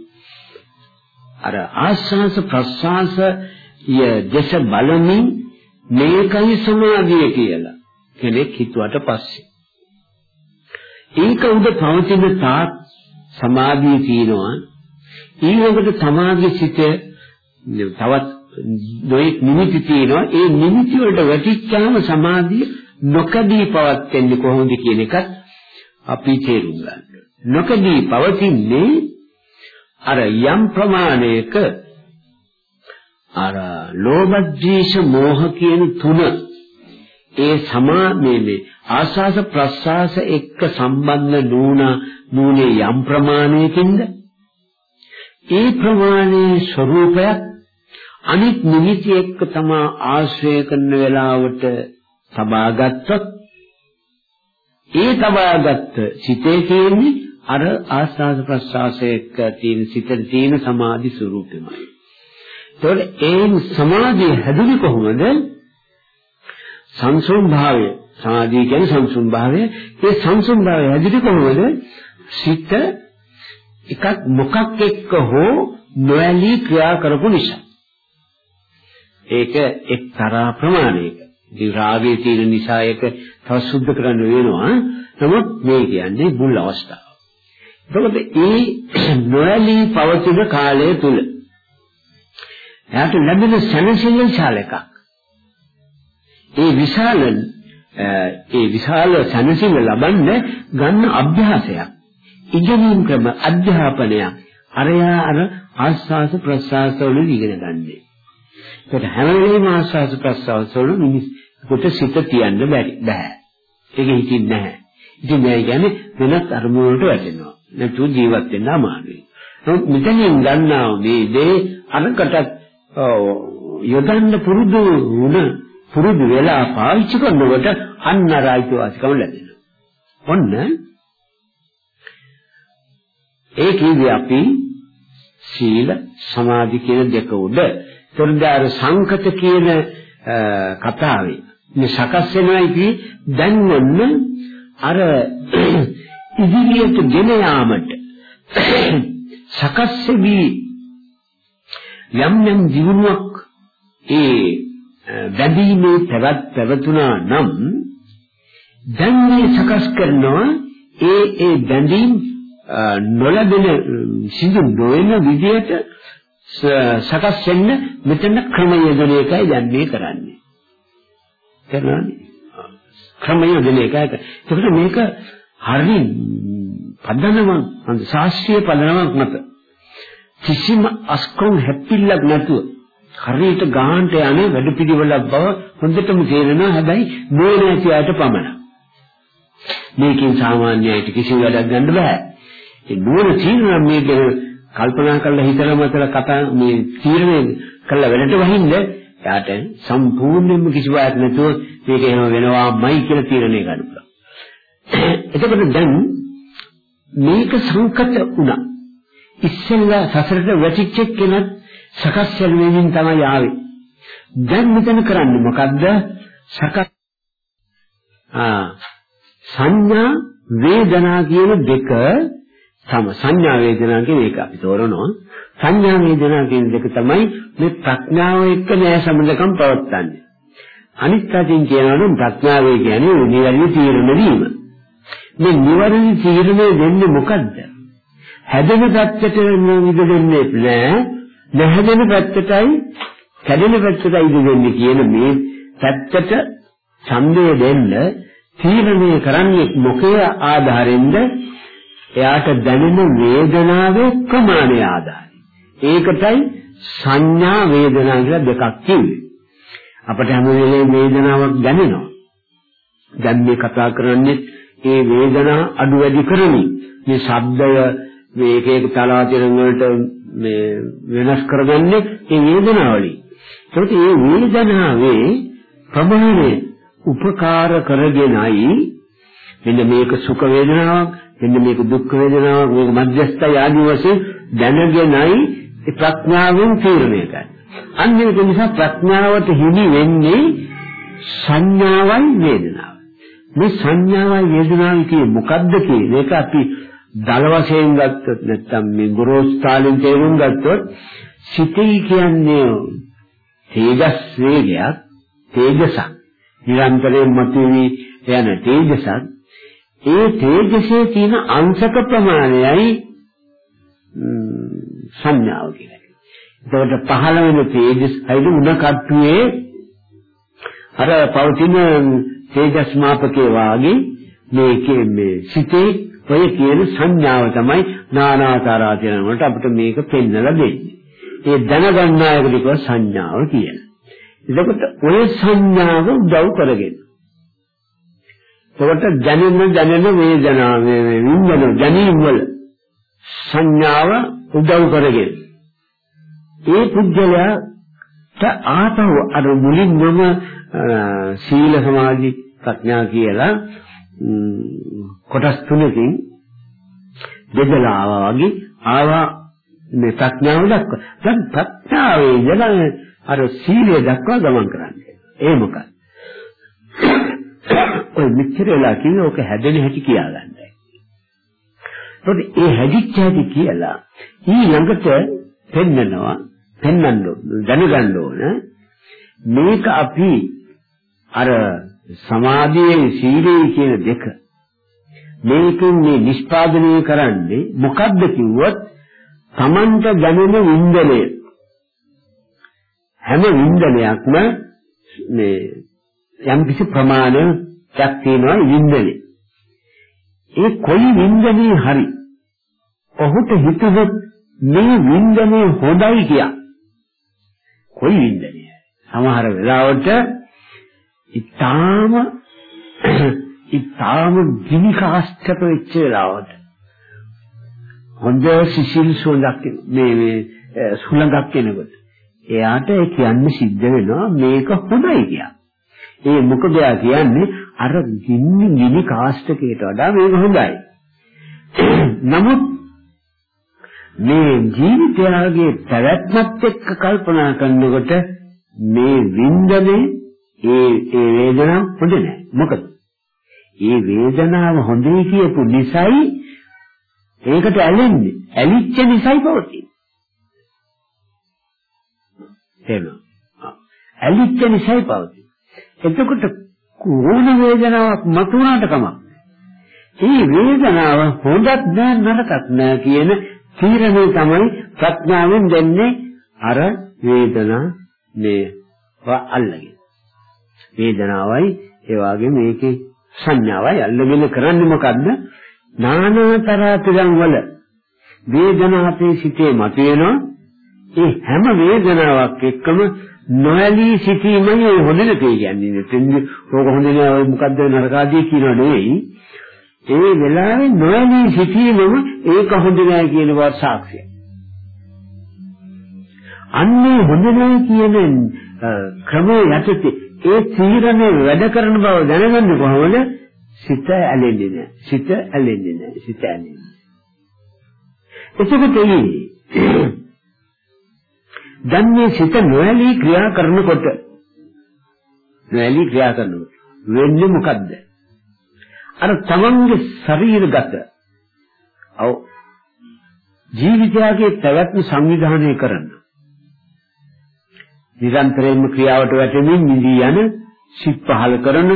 [SPEAKER 2] අර ආස්වාස ප්‍රස්වාස ය දේශ බලමින් මේකයි සමාධිය කියලා කෙනෙක් හිතුවට පස්සේ. ඒක උද පවතින තාක් සමාධිය තියෙනවා. ඊළඟට සමාධිය සිට තවත් නොයෙක් නිමිති තියෙනවා. ඒ නිමිති වලට වැටිච්චාම සමාධිය නොකඩී පවත්න්නේ කොහොමද කියන එකත් අපි තේරුම් ගන්න. නොකඩී පවතින්නේ අර යම් ප්‍රමාණයක අර ලෝභ ද්වේෂ මෝහ කියන තුන ඒ සමාමයේ ආස්වාස ප්‍රස්වාස එක්ක සම්බන්ධ නුණා නුනේ යම් ප්‍රමාණයකින්ද ඒ ප්‍රමාණයේ ස්වરૂපයක් අනිත් නිමිති එක්ක තමා ආශ්‍රය කරන වෙලාවට තබාගත්තොත් ඒ තබාගත්ත සිතේ තියෙන්නේ අර ආස්වාද ප්‍රසආසයක තියෙන සිතේ තියෙන සමාධි ස්වરૂපෙමයි. ඒතකොට ඒ සමාධිය හැදුනේ කොහොමද? සංසුන් භාවය. සමාධිය කියන්නේ සංසුන් භාවය. ඒ සංසුන් භාවය හැදුනේ කොහොමද? සිත එකක් මොකක් එක්ක හෝ නොඇලී ක්‍රියා කරපු නිසා. ඒක එක්තරා ප්‍රමාණයක. ඉතින් රාගයේ තියෙන නිසා ඒක තව සුද්ධ කරන්න වෙනවා. නමුත් මේ කියන්නේ මුල් අවස්ථාව. එතකොට ඒ නොඇලී පවතින කාලය තුල එයාට ලැබෙන සැනසෙල්ල විශාල එකක්. ඒ විශාල ඒ විශාල සැනසෙල්ල ලබන්න ගන්න අභ්‍යාසයක්. ඉගෙනීම් ක්‍රම අධ්‍යාපනයක්. අරයා අර ආස්වාස ප්‍රසආස වලින් ඉගෙන ගන්නේ. ඒකට හැම වෙලේම ආස්වාස ප්‍රසආස වල මිනිස්සුන්ට සිත තියන්න බැරි බෑ. ඒක හිතින් නැහැ. ඉතින් මේ කියන්නේ වෙනත් අරමුණු වලට වැටෙනවා. නැතු ජීවත් වෙන්න අමාරුයි. නමුත් මෙතනින් ගන්නා මේ දේ අරකට යොදන්න පුරුදු වුණ පුරුදු වෙලා පාවිච්චි කරනකොට අන්න රායිතු වාසිකම ලැබෙනවා. ඔන්න ඒ කියන්නේ අපි සීල සමාධි කියන දෙක උඩ තොරදාර සංකත කියන කතාවේ මේ සකස් වෙනයි කි දැන් ඔන්න අර ඉදිරියට ගෙන යාමට සකස් වෙවි යම් යම් ජීවණයක් ඒ බැඳීමේ පැවැත් පැවතුනා නම් දැන් මේ සකස් කරනවා ඒ ඒ බැඳීම් නොලබෙන සිදු නොවන විදියට සකස් වෙන්න මෙතන ක්‍රම යෙදෙන එකයි දැන් මේ කරන්නේ. කරනවානේ. ක්‍රම යෙදෙන එකයි. ඒකට මේක හරි පදනමක් ශාස්ත්‍රීය පදනමක් මත කිසිම අස්කොන් හැප්පිල්ලක් නැතුව හරියට ගාහන්ට යන්නේ වැඩපිළිවෙලක් බව හොඳටම තේරෙනවා හැබැයි නෝන ඇති අයට පමණයි. මේකෙන් සාමාන්‍යයට කිසි වැඩක් ගන්න බෑ. ඒ නෝන තීරණ මේක කල්පනා කරලා හිතලා මතලා කතා මේ තීරණය කළා වැඩට වහින්න යාට සම්පූර්ණයෙන්ම කිසි වායක් නැතුව මේක එහෙම වෙනවාමයි කියලා තීරණය ගන්න පුළුවන්. එතකොට දැන් මේක සංකත වුණා. ඉස්සෙල්ලා සසරට වැටිච්ච කෙනෙක් සකස් වෙමින් තමයි ආවේ. දැන් මෙතන කරන්නේ මොකද්ද? සකස් ආ සංඥා වේදනා කියන දෙක තම සංඥා වේදනා කියන එක අපි තෝරනවා. සංඥා වේදනා කියන දෙක තමයි මේ ප්‍රඥාව එක්ක නෑ සම්බන්ධකම් පවත්න්නේ. අනිත් අතින් කියනවා නම් ප්‍රඥාවේ කියන්නේ නිවැරදි තීරණ වීම. මේ නිවැරදි තීරණය දෙන්නේ මොකද්ද? හැදෙන පැත්තට විද දෙන්නේ නෑ. නැහැදෙන පැත්තටයි කැඩෙන පැත්තටයි දෙන්නේ කියන මේ පැත්තට ඡන්දය දෙන්න තීරණය කරන්නේ මොකේ ආධාරෙන්ද? එයාට දැනෙන වේදනාවේ ප්‍රමාණය ආධාරයි. ඒකටයි සංඥා වේදනා කියලා දෙකක් කිව්වේ. අපිට හැම වෙලේම වේදනාවක් දැනෙනවා. දැන් මේ කතා කරන්නේ ඒ වේදනා අඩු වැඩි කරමින් මේ ශබ්දය මේ එක එක තලාතිරන් වලට මේ වෙනස් කරගන්නේ ඒ වේදනාවලින්. ඒකට මේ වේදනාවේ ප්‍රමාණය උපකාර කරගෙනයි මෙන්න මේක සුඛ වේදනාවක් මෙන්න මේක දුක් වේදනාවක් මේක මධ්‍යස්ථය ආදී වශයෙන් දැනගෙනයි ඒ ප්‍රඥාවෙන් තීරණය කරන්නේ. අන්න ඒක නිසා ප්‍රඥාවට හිමි වෙන්නේ සංඥාවයි වේදනාවයි. මේ සංඥාවයි වේදනාවයි කියේ මොකද්ද කියන එක අපි දල වශයෙන් ගත්තොත් නැත්නම් මේ ගුරුස්ථාලින් තේරුම් ගත්තොත් සිතේ කියන්නේ තේජස් වේගයක් තේජසක් නිරන්තරයෙන් මතුවී යන තේජසක් ඒ තේජසේ තියෙන අංශක ප්‍රමාණයයි සංඥාව කියන්නේ. ඒකට පහළ වෙන තේජස් හයිද උණ කට්ටුවේ අර පවතින තේජස් මාපකේ වාගේ මේකේ මේ සිතේ ඔය කියන සංඥාව තමයි නානාකාර ආචරණ වලට අපිට මේක පෙන්වලා දෙන්නේ. ඒ දැනගන්න අයකට සංඥාව කියන්නේ. එතකොට ඔය සංඥාව උදව් කරගෙන. එතකොට දැනෙන දැනෙන වේදනාව විඳින දැනීම් වල සංඥාව උදව් කරගෙන. ඒ පුද්ගලයාට ආතව අර මුලින්ම සීල සමාධි ප්‍රඥා කියලා කොටස් තුනකින් බෙදලා ආවා වගේ ආවා මේ ප්‍රඥාව දක්වා. දැන් ප්‍රඥාවේ ඉඳලා අර සීලය දක්වා ගමන් කරන්නේ. ඒ මොකක්ද? ඔය මෙච්චර වෙලා කිව්වේ ඔක හැදෙන හැටි කියාගන්නයි. ඒත් ඒ හැදිච්ච හැටි කියලා ඊළඟට පෙන්නනවා පෙන්වන්න දැනගන්න ඕන. මේක අපි අර සමාධියේ සීලයේ කියන දෙක. මේකෙන් මේ නිෂ්පාදනය කරන්නේ මොකද්ද කිව්වොත් Tamanta දැනෙන වින්දනය. හැම වින්දනයක්ම මේ යම් කිසි ප්‍රමාණයක් තියෙනවා වින්දනේ. ඒ කොයි වින්දනේ හරි ඔහුට හිතුවොත් මේ වින්දනේ හොඳයි කියා. කොයි වින්දනේ? සමහර වෙලාවට ඊටාම ඊටාම ගිනි කාස්ටක වෙච්ච වෙලාවට හොඳ සිසිල් සුවඳක් මේ මේ සුළඟක් කෙනෙකුට එයාට ඒ කියන්න සිද්ධ වෙනවා මේක හොඳයි කියලා. ඒ මොකද එයා කියන්නේ අර ගින්නි ගිනි කාස්ටකයට වඩා මේක හොඳයි. නමුත් මේ ජීවිතයගේ පැවැත්මත් එක්ක කල්පනා කරනකොට මේ වින්දනේ ඒ ඒ වේදනාව හොඳ නැහැ. මොකද? ඒ වේදනාව හොඳයි කියපු නිසායි ඒකට ඇලෙන්නේ. ඇලිච්ච නිසායි පවතින්නේ. තේරෙනවා. ඇලිච්ච නිසායි පවතින. එතකොට ඕන වේදනාවක් මතුණාට කමක්. මේ වේදනාව හොඳක් නෑ නරකක් නෑ කියන තීරණය තමයි ප්‍රඥාවෙන් දෙන්නේ අර වේදනා මේ අල්ලගෙන. වේදනාවයි ඒ වගේ මේකේ සංඥාවයි අල්ලගෙන කරන්නේ මොකද්ද? නානතරතරන් වල වේදනා අපේ සිතේ මතුවෙනවා. ඒ හැම වේදනාවක් එක්කම නොඇලී සිටීමයි ඒ හොඳ නැtei කියන්නේ. එතෙන්දි ඕක හොඳ නෑ ඔය මොකද්ද නරකාදී කියනව නෙවෙයි. ඒ වෙලාවේ නොඇලී සිටීමම ඒක හොඳ නෑ කියන වත් සාක්ෂිය. අන්නේ හොඳ නෑ කියන ක්‍රමයේ යටතේ ඒ තීරණය වැඩ කරන බව දැනගන්නේ කොහොමද? සිත ඇලෙන්නේ නැහැ. සිත ඇලෙන්නේ නැහැ. සිත ඇලෙන්නේ. එතකොට දැන් මේ සිත නොඇලී ක්‍රියා කරනකොට නොඇලී ක්‍රියා කරනකොට වෙන්නේ මොකද්ද? අර තමන්ගේ ශරීරගත ඔව් ජීවිතයගේ පැවැත්ම සංවිධානය කරන්න නිරන්තරයෙන්ම ක්‍රියාවට වැටෙමින් නිදී යන සිත් පහල කරන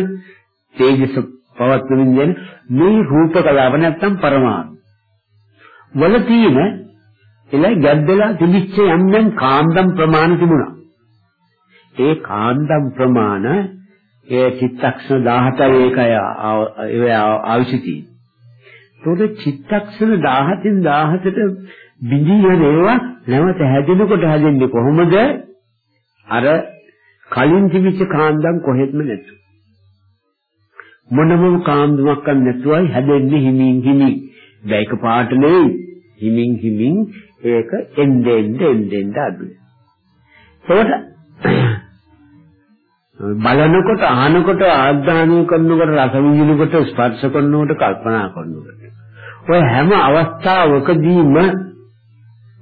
[SPEAKER 2] තේජස පවත්වමින් යන මේ රූප කලාව නැත්තම් පරමාණු වල තියෙන එලයි ගැද්දලා තිබිච්ච යම් යම් කාන්දම් ප්‍රමාණ තිබුණා ඒ කාන්දම් ප්‍රමාණ ඒ චිත්තක්ෂණ 17 ඒකය ඒ ආවිසිතී ඒකට චිත්තක්ෂණ 17න් 17ට බිඳී යන ඒවා නැවත හැදෙනකොට හැදෙන්නේ කොහොමද අර කලින් තිබිච්ච කාන්දම් කොහෙත්ම නැතු. මොනම කාන්දමක් නැතුවයි හැදෙන්නේ හිමින් හිමින්. දැයික පාට නෙවෙයි. හිමින් හිමින් ඒක එnde end end end අඩු. ඒකට බලනකොට අහනකොට ආග්‍රහණය කරනකොට රස විඳිනකොට ස්පර්ශ කරනකොට කල්පනා කරනකොට ඔය හැම අවස්ථාවකදීම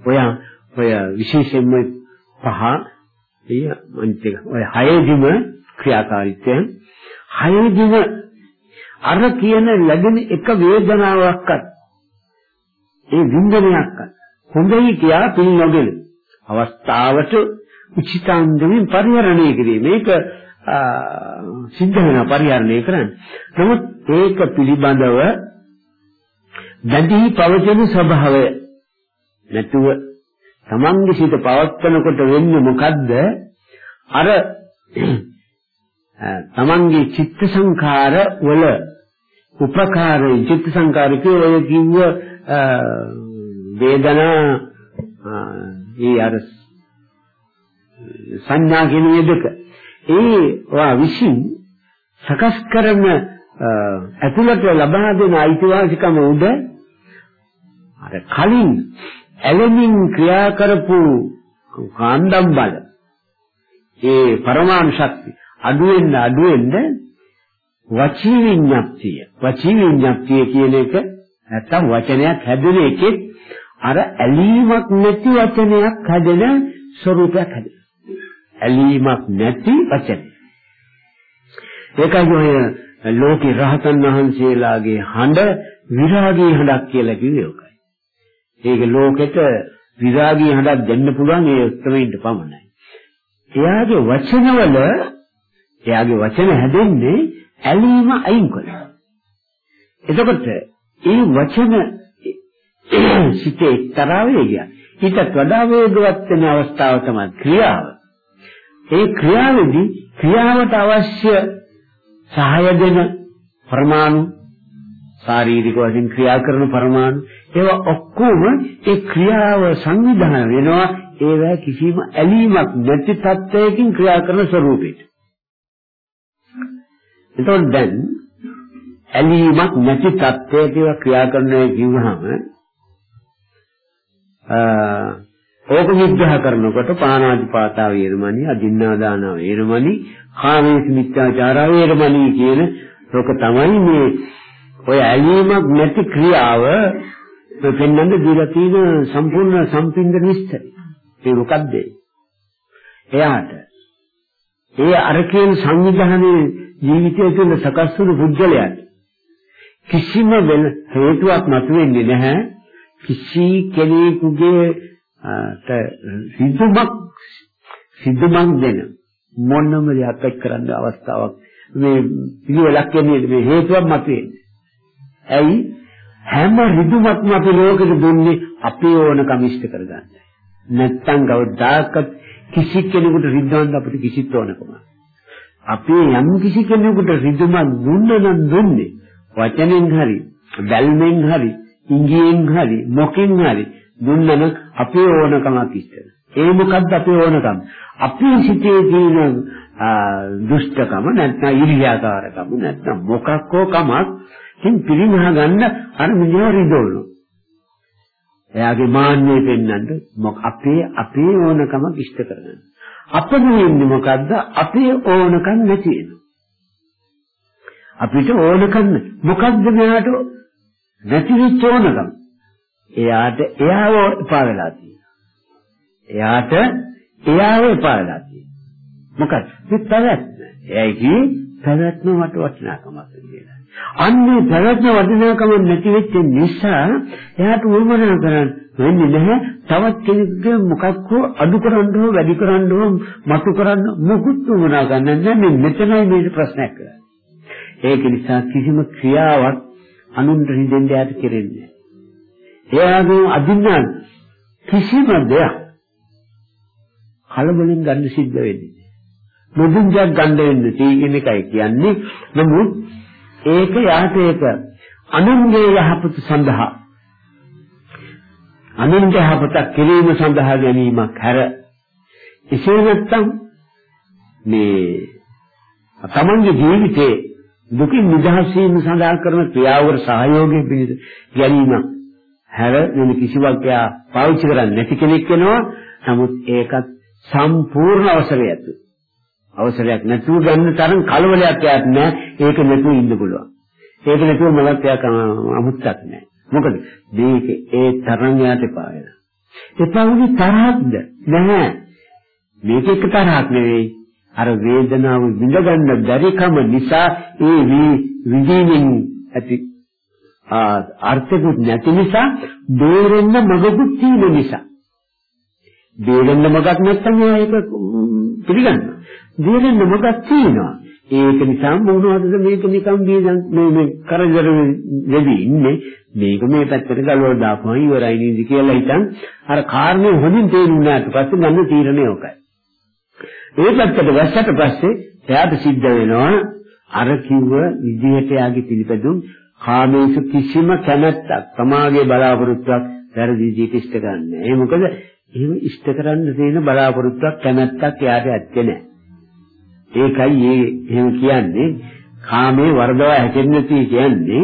[SPEAKER 2] ඔය ඔය විශේෂයෙන්ම පහ එය අනිත් එක ඔය හයේදිම ක්‍රියාකාරීත්වය හයේදිම අර කියන ලැබෙන එක වේදනාවක්වත් ඒ වින්දනයක්වත් හොඳයි කියා පිළ නොගෙන අවස්ථාවට උචිතාන්දමින් පරිහරණය කිරීම මේක සිද්ධ වෙන පරිහරණය කරන්නේ නමුත් ඒක පිළිබඳව දැඩි පවතින ස්වභාවය නැතුව තමන්ගේ සිත පවත්නකොට වෙන්නේ මොකද්ද? අර තමන්ගේ චිත්ත සංඛාර වල උපකාරී චිත්ත සංඛාරිකේ ඔය කිව්ව වේදනා ඒ අර සංඥා කියන දෙක. ඒ වා විශ්ින් සකස් කරන ඇතුළත ලබා දෙන අයිතිවාසිකම උඩ අර කලින් ඇලෙමින් ක්‍රියා කරපු කාන්දම් බල ඒ පරමාණු ශක්තිය අඩු වෙන්න අඩු වෙන්න වචී විඤ්ඤාප්තිය වචී විඤ්ඤාප්තිය කියන එක නැත්තම් වචනයක් හැදෙන එකෙත් අර ඇලීමක් නැති වචනයක් හැදෙන ස්වરૂපයක් හැදෙන ඇලීමක් නැති වචන ඒකයි ඔය ලෝකේ රහතන් වහන්සේලාගේ හඬ විරාගී හඬක් කියලා කිව්වේ ඒක ලෝකෙට විරාගී හඬක් දෙන්න පුළුවන් ඒ උත්තරයින්ට පමණයි. එයාගේ වචනවල එයාගේ වචන හැදෙන්නේ ඇලීම අයින් කරලා. එතකොට ඒ වචන සිතේ එක්තරා වේගයක්. ඊටත් වඩා වේගවත් වෙන අවස්ථාව තමයි ක්‍රියාව. ඒ ක්‍රියාවේදී ක්‍රියාවට අවශ්‍ය සහාය දෙන ප්‍රමාණු ශාරීරික වශයෙන් ක්‍රියා කරන පරමාණු ඒවා ඔක්කොම ඒ ක්‍රියාව සංවිධානය වෙනවා ඒවා කිසිම ඇලීමක් නැති තත්ත්වයකින් ක්‍රියා කරන ස්වરૂපෙට. එතකොට දැන් ඇලීමක් නැති තත්ත්වයක ඒවා ක්‍රියා කරනවා කිව්වහම ඕක විග්‍රහ කරනකොට පාණාතිපාතා වේරමණී අදින්නාදාන වේරමණී කාමේස මිත්‍යාචාර වේරමණී කියන ලෝක තමයි මේ ඔය ඇලීමක් නැති ක්‍රියාව පෙන්වන්න දීලා තියෙන සම්පූර්ණ සම්පින්දන විස්තර. ඒ මොකද්ද? එයාට ඒ අර කියන සංවිධානයේ ජීවිතය තුළ සකස් වුණු පුද්ගලයාට කිසිම වෙන හේතුවක් මතුවෙන්නේ නැහැ. කිසි කෙනෙකුගේ සිද්ධුමක් සිද්ධුමක් දෙන මොනම දෙයක් කරන්න අවස්ථාවක් මේ පිළිවෙලක් එන්නේ මේ හේතුවක් මතුවෙන්නේ. ඇයි හැම රිදුමක්ම අපි ලෝකෙට දුන්නේ අපේ ඕනකම ඉෂ්ට කරගන්න. නැත්තම් කවදාකවත් කිසි කෙනෙකුට රිද්දවන්න අපිට කිසිත් ඕනකම. අපි යම් කිසි කෙනෙකුට රිදුමක් දුන්න නම් දුන්නේ වචනෙන් හරි, බැල්මෙන් හරි, ඉංගියෙන් හරි, මොකෙන් හරි දුන්නනම් අපේ ඕනකමක් ඉෂ්ට. ඒ මොකද්ද අපේ ඕනකම? අපේ සිතේ තියෙන දුෂ්ටකම නැත්නම් ඉරියාකාරකම නැත්නම් මොකක් හෝ කමක් හින් පිරිනහ ගන්න අර මිනිහ රිදවලු. එයාගේ මාන්නය පෙන්වන්න මොක අපේ අපේ ඕනකම ඉෂ්ට කරගන්න. අපිට වෙන්නේ මොකද්ද? අපේ ඕනකම් නැති වෙනවා. අපිට ඕනකම් මොකද්ද මෙයාට නැති වෙච්ච ඕනකම්? එයාට එයාව එපා වෙලා තියෙනවා. එයාට එයාව එපා වෙලා තියෙනවා. මොකද? මේ පැවැත්ම. එයයි කි පැවැත්ම මට වටිනාකමක් කියලා. අන්නේ පැවැත්ම වටිනාකම නැති වෙච්ච නිසා එයාට උවමනා කරන්න වෙන්නේ නැහැ. තවත් කෙනෙකුගේ මොකක් හෝ අඩු කරන්න හෝ වැඩි කරන්න හෝ මතු කරන්න මොකුත් උවමනා ගන්න නැහැ. මේ මෙතනයි මේ ප්‍රශ්නයක් කරන්නේ. ඒක නිසා කිසිම ක්‍රියාවක් අනුන්ට හිතෙන්න යාට කෙරෙන්නේ නැහැ. එයාගේ අදින්නාන් කිසිම දෙයක් කලබලෙන් ගන්න සිද්ධ වෙන්නේ. මුදුන්ජක් ගන්න වෙන්නේ තියෙන එකයි කියන්නේ. නමුත් ඒක යාට ඒක අනුන්ගේ යහපත සඳහා අනුන්ගේ යහපත කිරීම සඳහා ගැනීමක් හැර එසේ නැත්නම් මේ තමන්ගේ ජීවිතේ දුකින් නිදහස් වීම සඳහා කරන ක්‍රියාවකට සහයෝගය පිණිස ගැනීම හැර වෙන කිසිවක් එයා පාවිච්චි කරන්නේ නැති කෙනෙක් වෙනවා. නමුත් ඒකත් සම්පූර්ණ අවසරය ඇතු. අවසරයක් නැතුව ගන්න තරම් කලබලයක් යාත් නැහැ. ඒක නැතුව ඉන්න පුළුවන්. ඒක නැතුව මලක් යා අමුත්තක් නැහැ. මොකද මේක ඒ තරම් යාට පායන. එපා වුණේ තරහක්ද? නැහැ. මේක එක තරහක් නෙවෙයි. අර වේදනාව විඳ ගන්න බැරිකම නිසා ඒ විදීමෙන් ඇති අර්ථකුත් නැති නිසා බේරෙන්න මගකුත් තියෙන නිසා බේරෙන්න මගක් නැත්නම් ඒක පිළිගන්න. බේරෙන්න මගක් තියෙනවා. ඒක නිසා මොනවදද මේක නිකන් මේ මේ කරදර වෙවි ඉන්නේ මේක මේ පැත්තට ගලවලා දාපුවා ඉවරයි නේද කියලා හිතන් අර කාරණේ හොඳින් තේරුණාට පස්සේ ගන්න තීරණය ඔකයි. ඒ පැත්තට වැස්සට පස්සේ එයාට සිද්ධ වෙනවා අර කිව්ව විදිහට යාගේ පිළිපැදුම් කාමේසු කිසිම කැමැත්තක් සමාගයේ බලාපොරොත්තුවක් වැරදි විදිහට ඉෂ්ට ගන්න. ඒ මොකද එහෙම ඉෂ්ට කරන්න තියෙන බලාපොරොත්තුවක් කැමැත්තක් එයාට ඇත්තේ නැහැ. ඒකයි ඒ එහෙම කියන්නේ කාමයේ වර්ධව හැකෙන්නේ කියන්නේ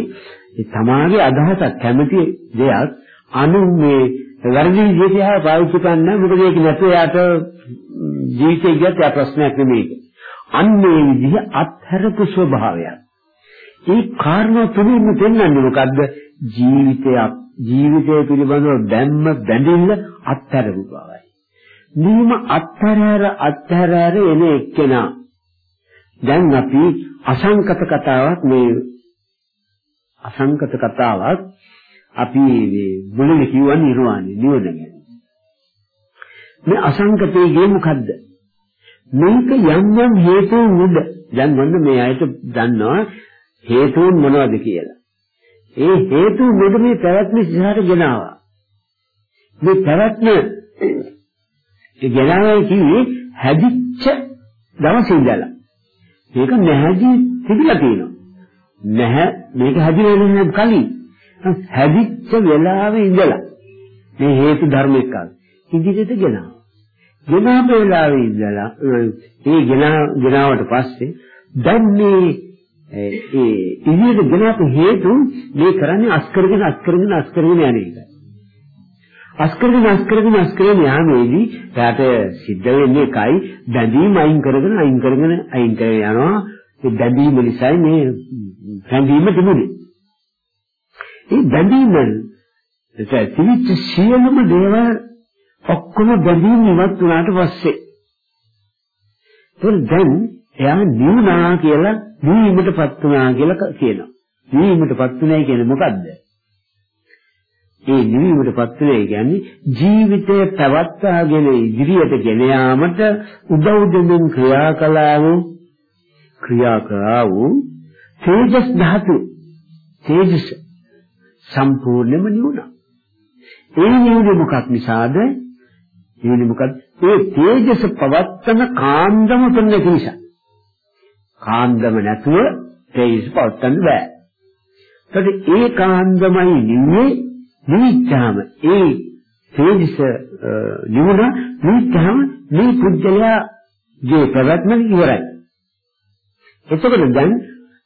[SPEAKER 2] ඒ තමාගේ අදහසක් කැමති දෙයක් අනු මේ වැරදි විදිහට පාවිච්චි කරන්න මොකද ඒක නැතුව යාට ජීවිතේ ගියත් යා ප්‍රශ්නයක් නෙමෙයි. අන්නේ විදිහ අත්හැරපු ස්වභාවයක්. ඒ කාරණා තුලින්ම පෙන්වන්නේ මොකද්ද? ජීවිතයක් ජීවිතය පිළිබඳව දැම්ම බැඳින්න අත්හැරපු බවයි. නියම අත්හැර අත්හැර එන එක්කෙනා දැන් අපි අසංකත කතාවක් මේ අසංකත කතාවක් අපි මේ මුලින් කිව්වා නිර්වාණය නිවන ගැන. මේ අසංකතයේ මොකද්ද? මේක යම් යම් හේතුන් උඩ දැන් මොන්න මේ අයට දන්නවා හේතුන් මොනවද කියලා. ඒ හේතු උඩ මේ පැවැත්ම ඉස්සරහට ගෙනාවා. මේ පැවැත්ම ඒ ගෙනාවයි කිව්වේ හැදිච්ච දවසේ ඉඳලා. මේක නැහැදී තිබිලා තියෙනවා. නැහැ මේක හැදිලා කලින් හැදිච්ච වෙලාවේ ඉඳලා මේ හේතු ධර්ම එක්ක ඉදිරියට ගෙනාවා. ගෙනාපු වෙලාවේ ඉඳලා ඒ ගෙනාවට පස්සේ දැන් මේ ඒ ඉදිරියට ගෙනාපු හේතු මේ කරන්නේ අස්කරගෙන අස්කරගෙන අස්කරගෙන යන එක. අස්කරගෙන අස්කරගෙන අස්කරගෙන යාමේදී එයාට සිද්ධ වෙන්නේ එකයි බැඳීම් අයින් කරගෙන අයින් කරගෙන අයින් කරගෙන යනවා. ඒ බැඳීම නිසා මේ බැඳීම තිබුණේ. ඒ බැඳීම තිබිච්ච සියලුම දේවල් ඔක්කොම බැඳීම් ඉවත් වුණාට පස්සේ දැන් එයා නිවුණා කියලා නිවීමටපත් වුණා කියලා කියනවා. නිවීමටපත් වුණා කියන්නේ මොකද්ද? ඒ නිවීමටපත් වුණා කියන්නේ ජීවිතය පැවැත්වාගෙන ඉදිරියට ගෙන යාමට උදව් දෙමින් ක්‍රියා කළා වූ ක්‍රියා කරා වූ තේජස් ධාතු තේජස සම්පූර්ණයෙන්ම නිවුණා. ඒ නිවුනේ මොකක් නිසාද? නිවුනේ මොකද? ඒ තේජස පවත්තන කාන්දම තුන නිසා. කාන්දම නැතුව තේජස පවත්තන්න බෑ. ඒකට ඒ කාන්දමයි නිව්වේ නිවිච්චාම ඒ තේජස නිවුණ නිවිච්චාම මේ පුජ්‍යලයාගේ ප්‍රවත්ම ඉවරයි. එතකොට දැන්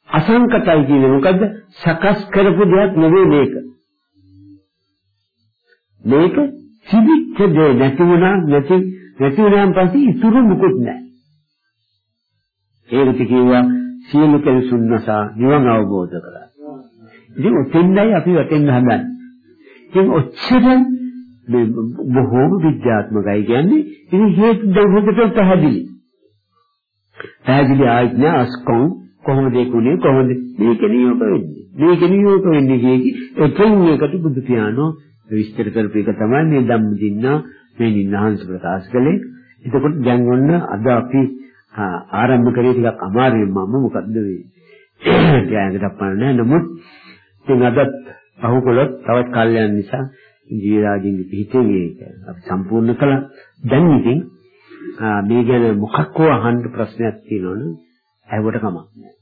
[SPEAKER 2] අසංකතයි කියන්නේ මොකද්ද? සකස් කරපු දෙයක් නෙවෙයි මේක. මේක සිදිච්ච දේ නැති වුණා නැති නැති වුණාන් පස්සේ ඉතුරු මුකුත් නැහැ. ඒකට කියුවා සියලු කෙලෙසුන් නැසා නිවන් අවබෝධ කරා. ඉතින් ඔතෙන්දයි අපි වටෙන්න හදන්නේ. ඉතින් ඔච්චර මේ බොහෝම විද්‍යාත්මකයි කියන්නේ ඉතින් හේතු දැන් හොඳට පැහැදිලි. පැහැදිලි ආයිත් නෑ අස්කොන් කොහොමද ඒකුනේ කොහොමද මේක නියෝග වෙන්නේ. මේක නියෝග වෙන්නේ කියකි එකින් එකට බුදු පියාණෝ විස්තර කරපු එක තමයි මේ ධම්මදින්නා මේ නින්හංශ ප්‍රකාශ කළේ. එතකොට දැන් ඔන්න අද අපි ආරම්භ කරේ ටිකක් අමාරුයි මම මොකද්ද වෙන්නේ. ඥානකට අපන්න නමුත් ඉතින් අද පහුකොලොත් තවත් කල්යන් නිසා ජීවිතාගින්ගේ පිහිටේ මේක අපි සම්පූර්ණ කළා. දැන් ඉතින් මේ ගැන මොකක් හෝ අහන්න ප්‍රශ්නයක් තියෙනවනේ ඇහුවට කමක්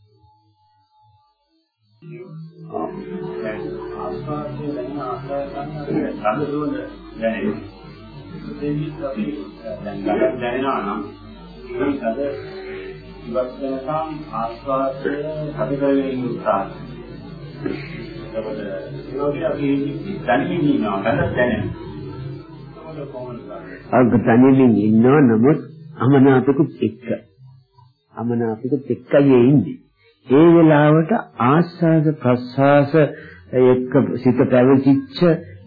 [SPEAKER 2] නැහැ.
[SPEAKER 3] ආස්වාදයේ දැනෙන ආස්වාදයන් සම්පූර්ණ දැනෙනවා. ඒකෙත් අපි දැන් ගන්න දැනෙනවා නම් ඒක අද ඉවත් වෙනකම් ආස්වාදය හදගෙන උත්සාහ. එතකොට ඒකෝදී අපි දැනෙමින් ඉන්නවා ගන්න දැනෙනවා. එතකොට කොහොමද?
[SPEAKER 2] අග දැනෙමින් ඉන්නව නමුත් අමනාපකුත් එක්ක. අමනාපකුත් එක්කයි ඉන්නේ. ඒ වෙලාවට ආස්වාද ප්‍රසආස එක්ක සිත පැවතිච්ච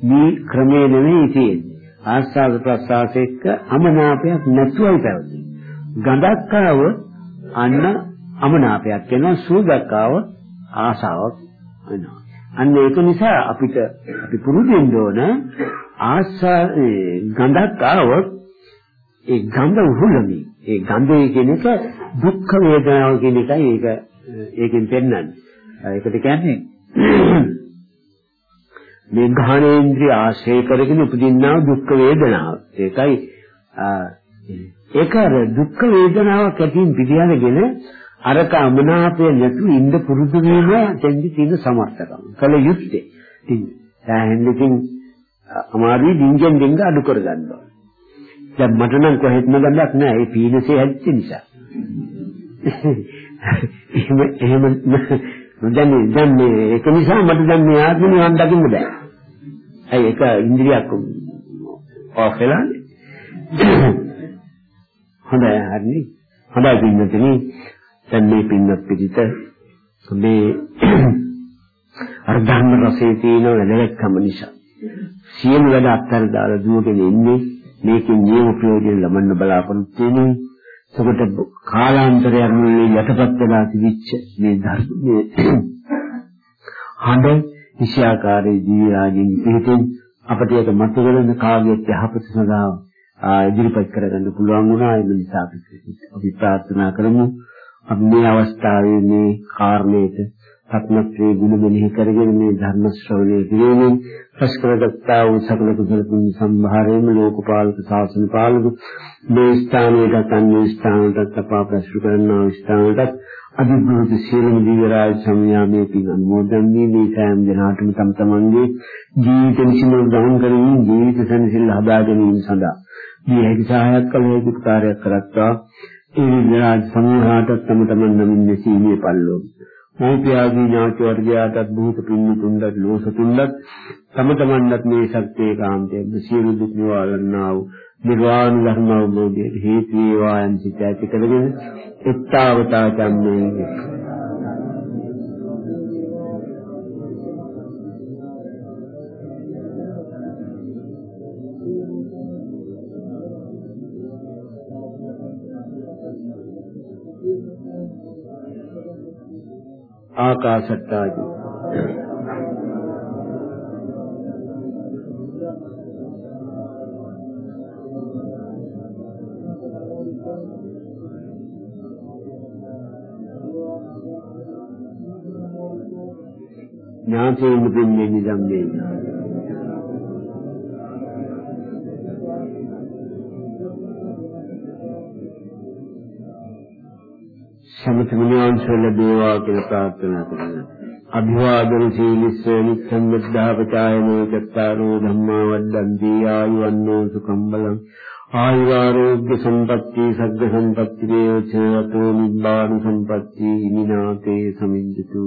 [SPEAKER 2] මේ ක්‍රමේ නෙවෙයි තියෙන්නේ. ආස්වාද ප්‍රසආස එක්ක අමනාපයක් නැතුවයි පැවතින්නේ. ගඳක් ආවොත් අන්න අමනාපයක් වෙනවා සුවඳක් ආවොත් ආසාවක් වෙනවා. අන්න ඒක නිසා අපිට අපි පුරුදු වෙන්න ඕන ආසා ගඳක් ආවොත් ඒ ගඳ උහුලමි. ඒ ගඳේ කියන එක දුක්ඛ වේදනාව කියන එකයි ඒක ඒකෙන් පෙන්වන්නේ. ඒකට කියන්නේ මේ ඝානේන්ද්‍රිය ආශ්‍රය කරගෙන උපදින්නා දුක්ඛ වේදනාව. ඒකයි ඒක අර දුක්ඛ වේදනාවක් ඇතින් පිළියනගෙන අර කාමනාපය නැතු ඉන්න පුරුදු වීම දෙන්නේ තියෙන සමර්ථකම. කල යුත්තේ. ඉතින් සෑහෙනකින් අමාරුයි ඩිංගෙන් ඩිංග අඩු කර ගන්නවා. දැන් මට නම් කොහෙත්ම ගඳක් නැහැ. ඒ පීනසේ හැදිච්ච නිසා. එහෙම එහෙම දැන් දැන් මේ ඒක නිසා මට දැන් මේ ආත්ම නිවන් දකින්න බෑ. ඇයි ඒක ඉන්ද්‍රියක් ඔෆ් වෙලානේ. හොඳයි හරිනේ. හොඳයි පින්නතනි. දැන් මේ පින්නත් පිටිත මේ අර ධර්ම රසයේ තියෙන වැදගත්කම නිසා සියලු වැඩ අත්තර දාලා දුවගෙන ඉන්නේ මේකෙන් නියම ප්‍රයෝජන ලබන්න බලාපොරොත්තු වෙන්නේ එතකොට කාලාන්තරයක් මුල්ලේ යටපත් වෙලා තිබිච්ච මේ ධර්මයේ හඬ විෂයාකාරී ජීවියාගෙන් පිටින් අපිට ඒක මතකවලන කාගේත් යහපත සඳහා ඉදිරිපත් කරගන්න පුළුවන් වුණා. ඒ නිසා අපි ප්‍රාර්ථනා කරමු. අපි මේ අවස්ථාවේ මේ කාරණේට සත්‍යත්වයේ ගුණ මෙනෙහි කරගෙන මේ ධර්ම ශ්‍රවණය කිරීමෙන් රසකරගත්තා වූ සකල කුසල පුණ්‍ය සම්භාරයෙන් ලෝකපාලක ශාසන පාලක මේ ස්ථානයට අන්‍ය ස්ථානකට අපා ප්‍රශ්න කරනා ස්ථානකට අභිභූත සියලුම දිවරාජ සම්යාමේ පින් අනුමෝදන් වී මේ සෑම දිනාටම තම තමන්ගේ ජීවිත විසිනුම් ගමන් කරමින් ජීවිත සැනසෙල්ල හදා ගැනීම සඳහා දී හැකි සහායක් කළ යුතු කාර්යයක් කරත්වා. ඒ විද්‍යාජ සමූහාට තම තමන් නමින් නැසීමේ පල්ලෝ මෝපියාගේ ඥාති වර්ගයාටත් භූත පින්නතුන්ට ලෝසතුන්ට තම තමන්වත් මේ සත්‍යයේ කාන්තේ සියලු දුක් නිවාරණා වූ නිර්වාණ ධර්ම අවබෝධයට හේතු වේවා යන් සිත ඇති කරගෙන එත්තාවතා චම්මේ ආකාශට්ටාදි ඥාතේ මුදින්නේ නිදම් වේනා සමත මුනිවංශ ලැබේවා කියලා ප්‍රාර්ථනා කරනවා. අභිවාදන සීලිස්ස නිච්ඡන් බුද්ධාපචායනෝ චත්තාරෝ ධම්මා වද්දන්ති ආයුවන්නෝ සුඛම් බලං. ආයුරෝග්‍ය සම්පatti සග්ග සම්පatti වේච අතෝ නිබ්බාන සම්පatti හිමිනාතේ සමින්දතු.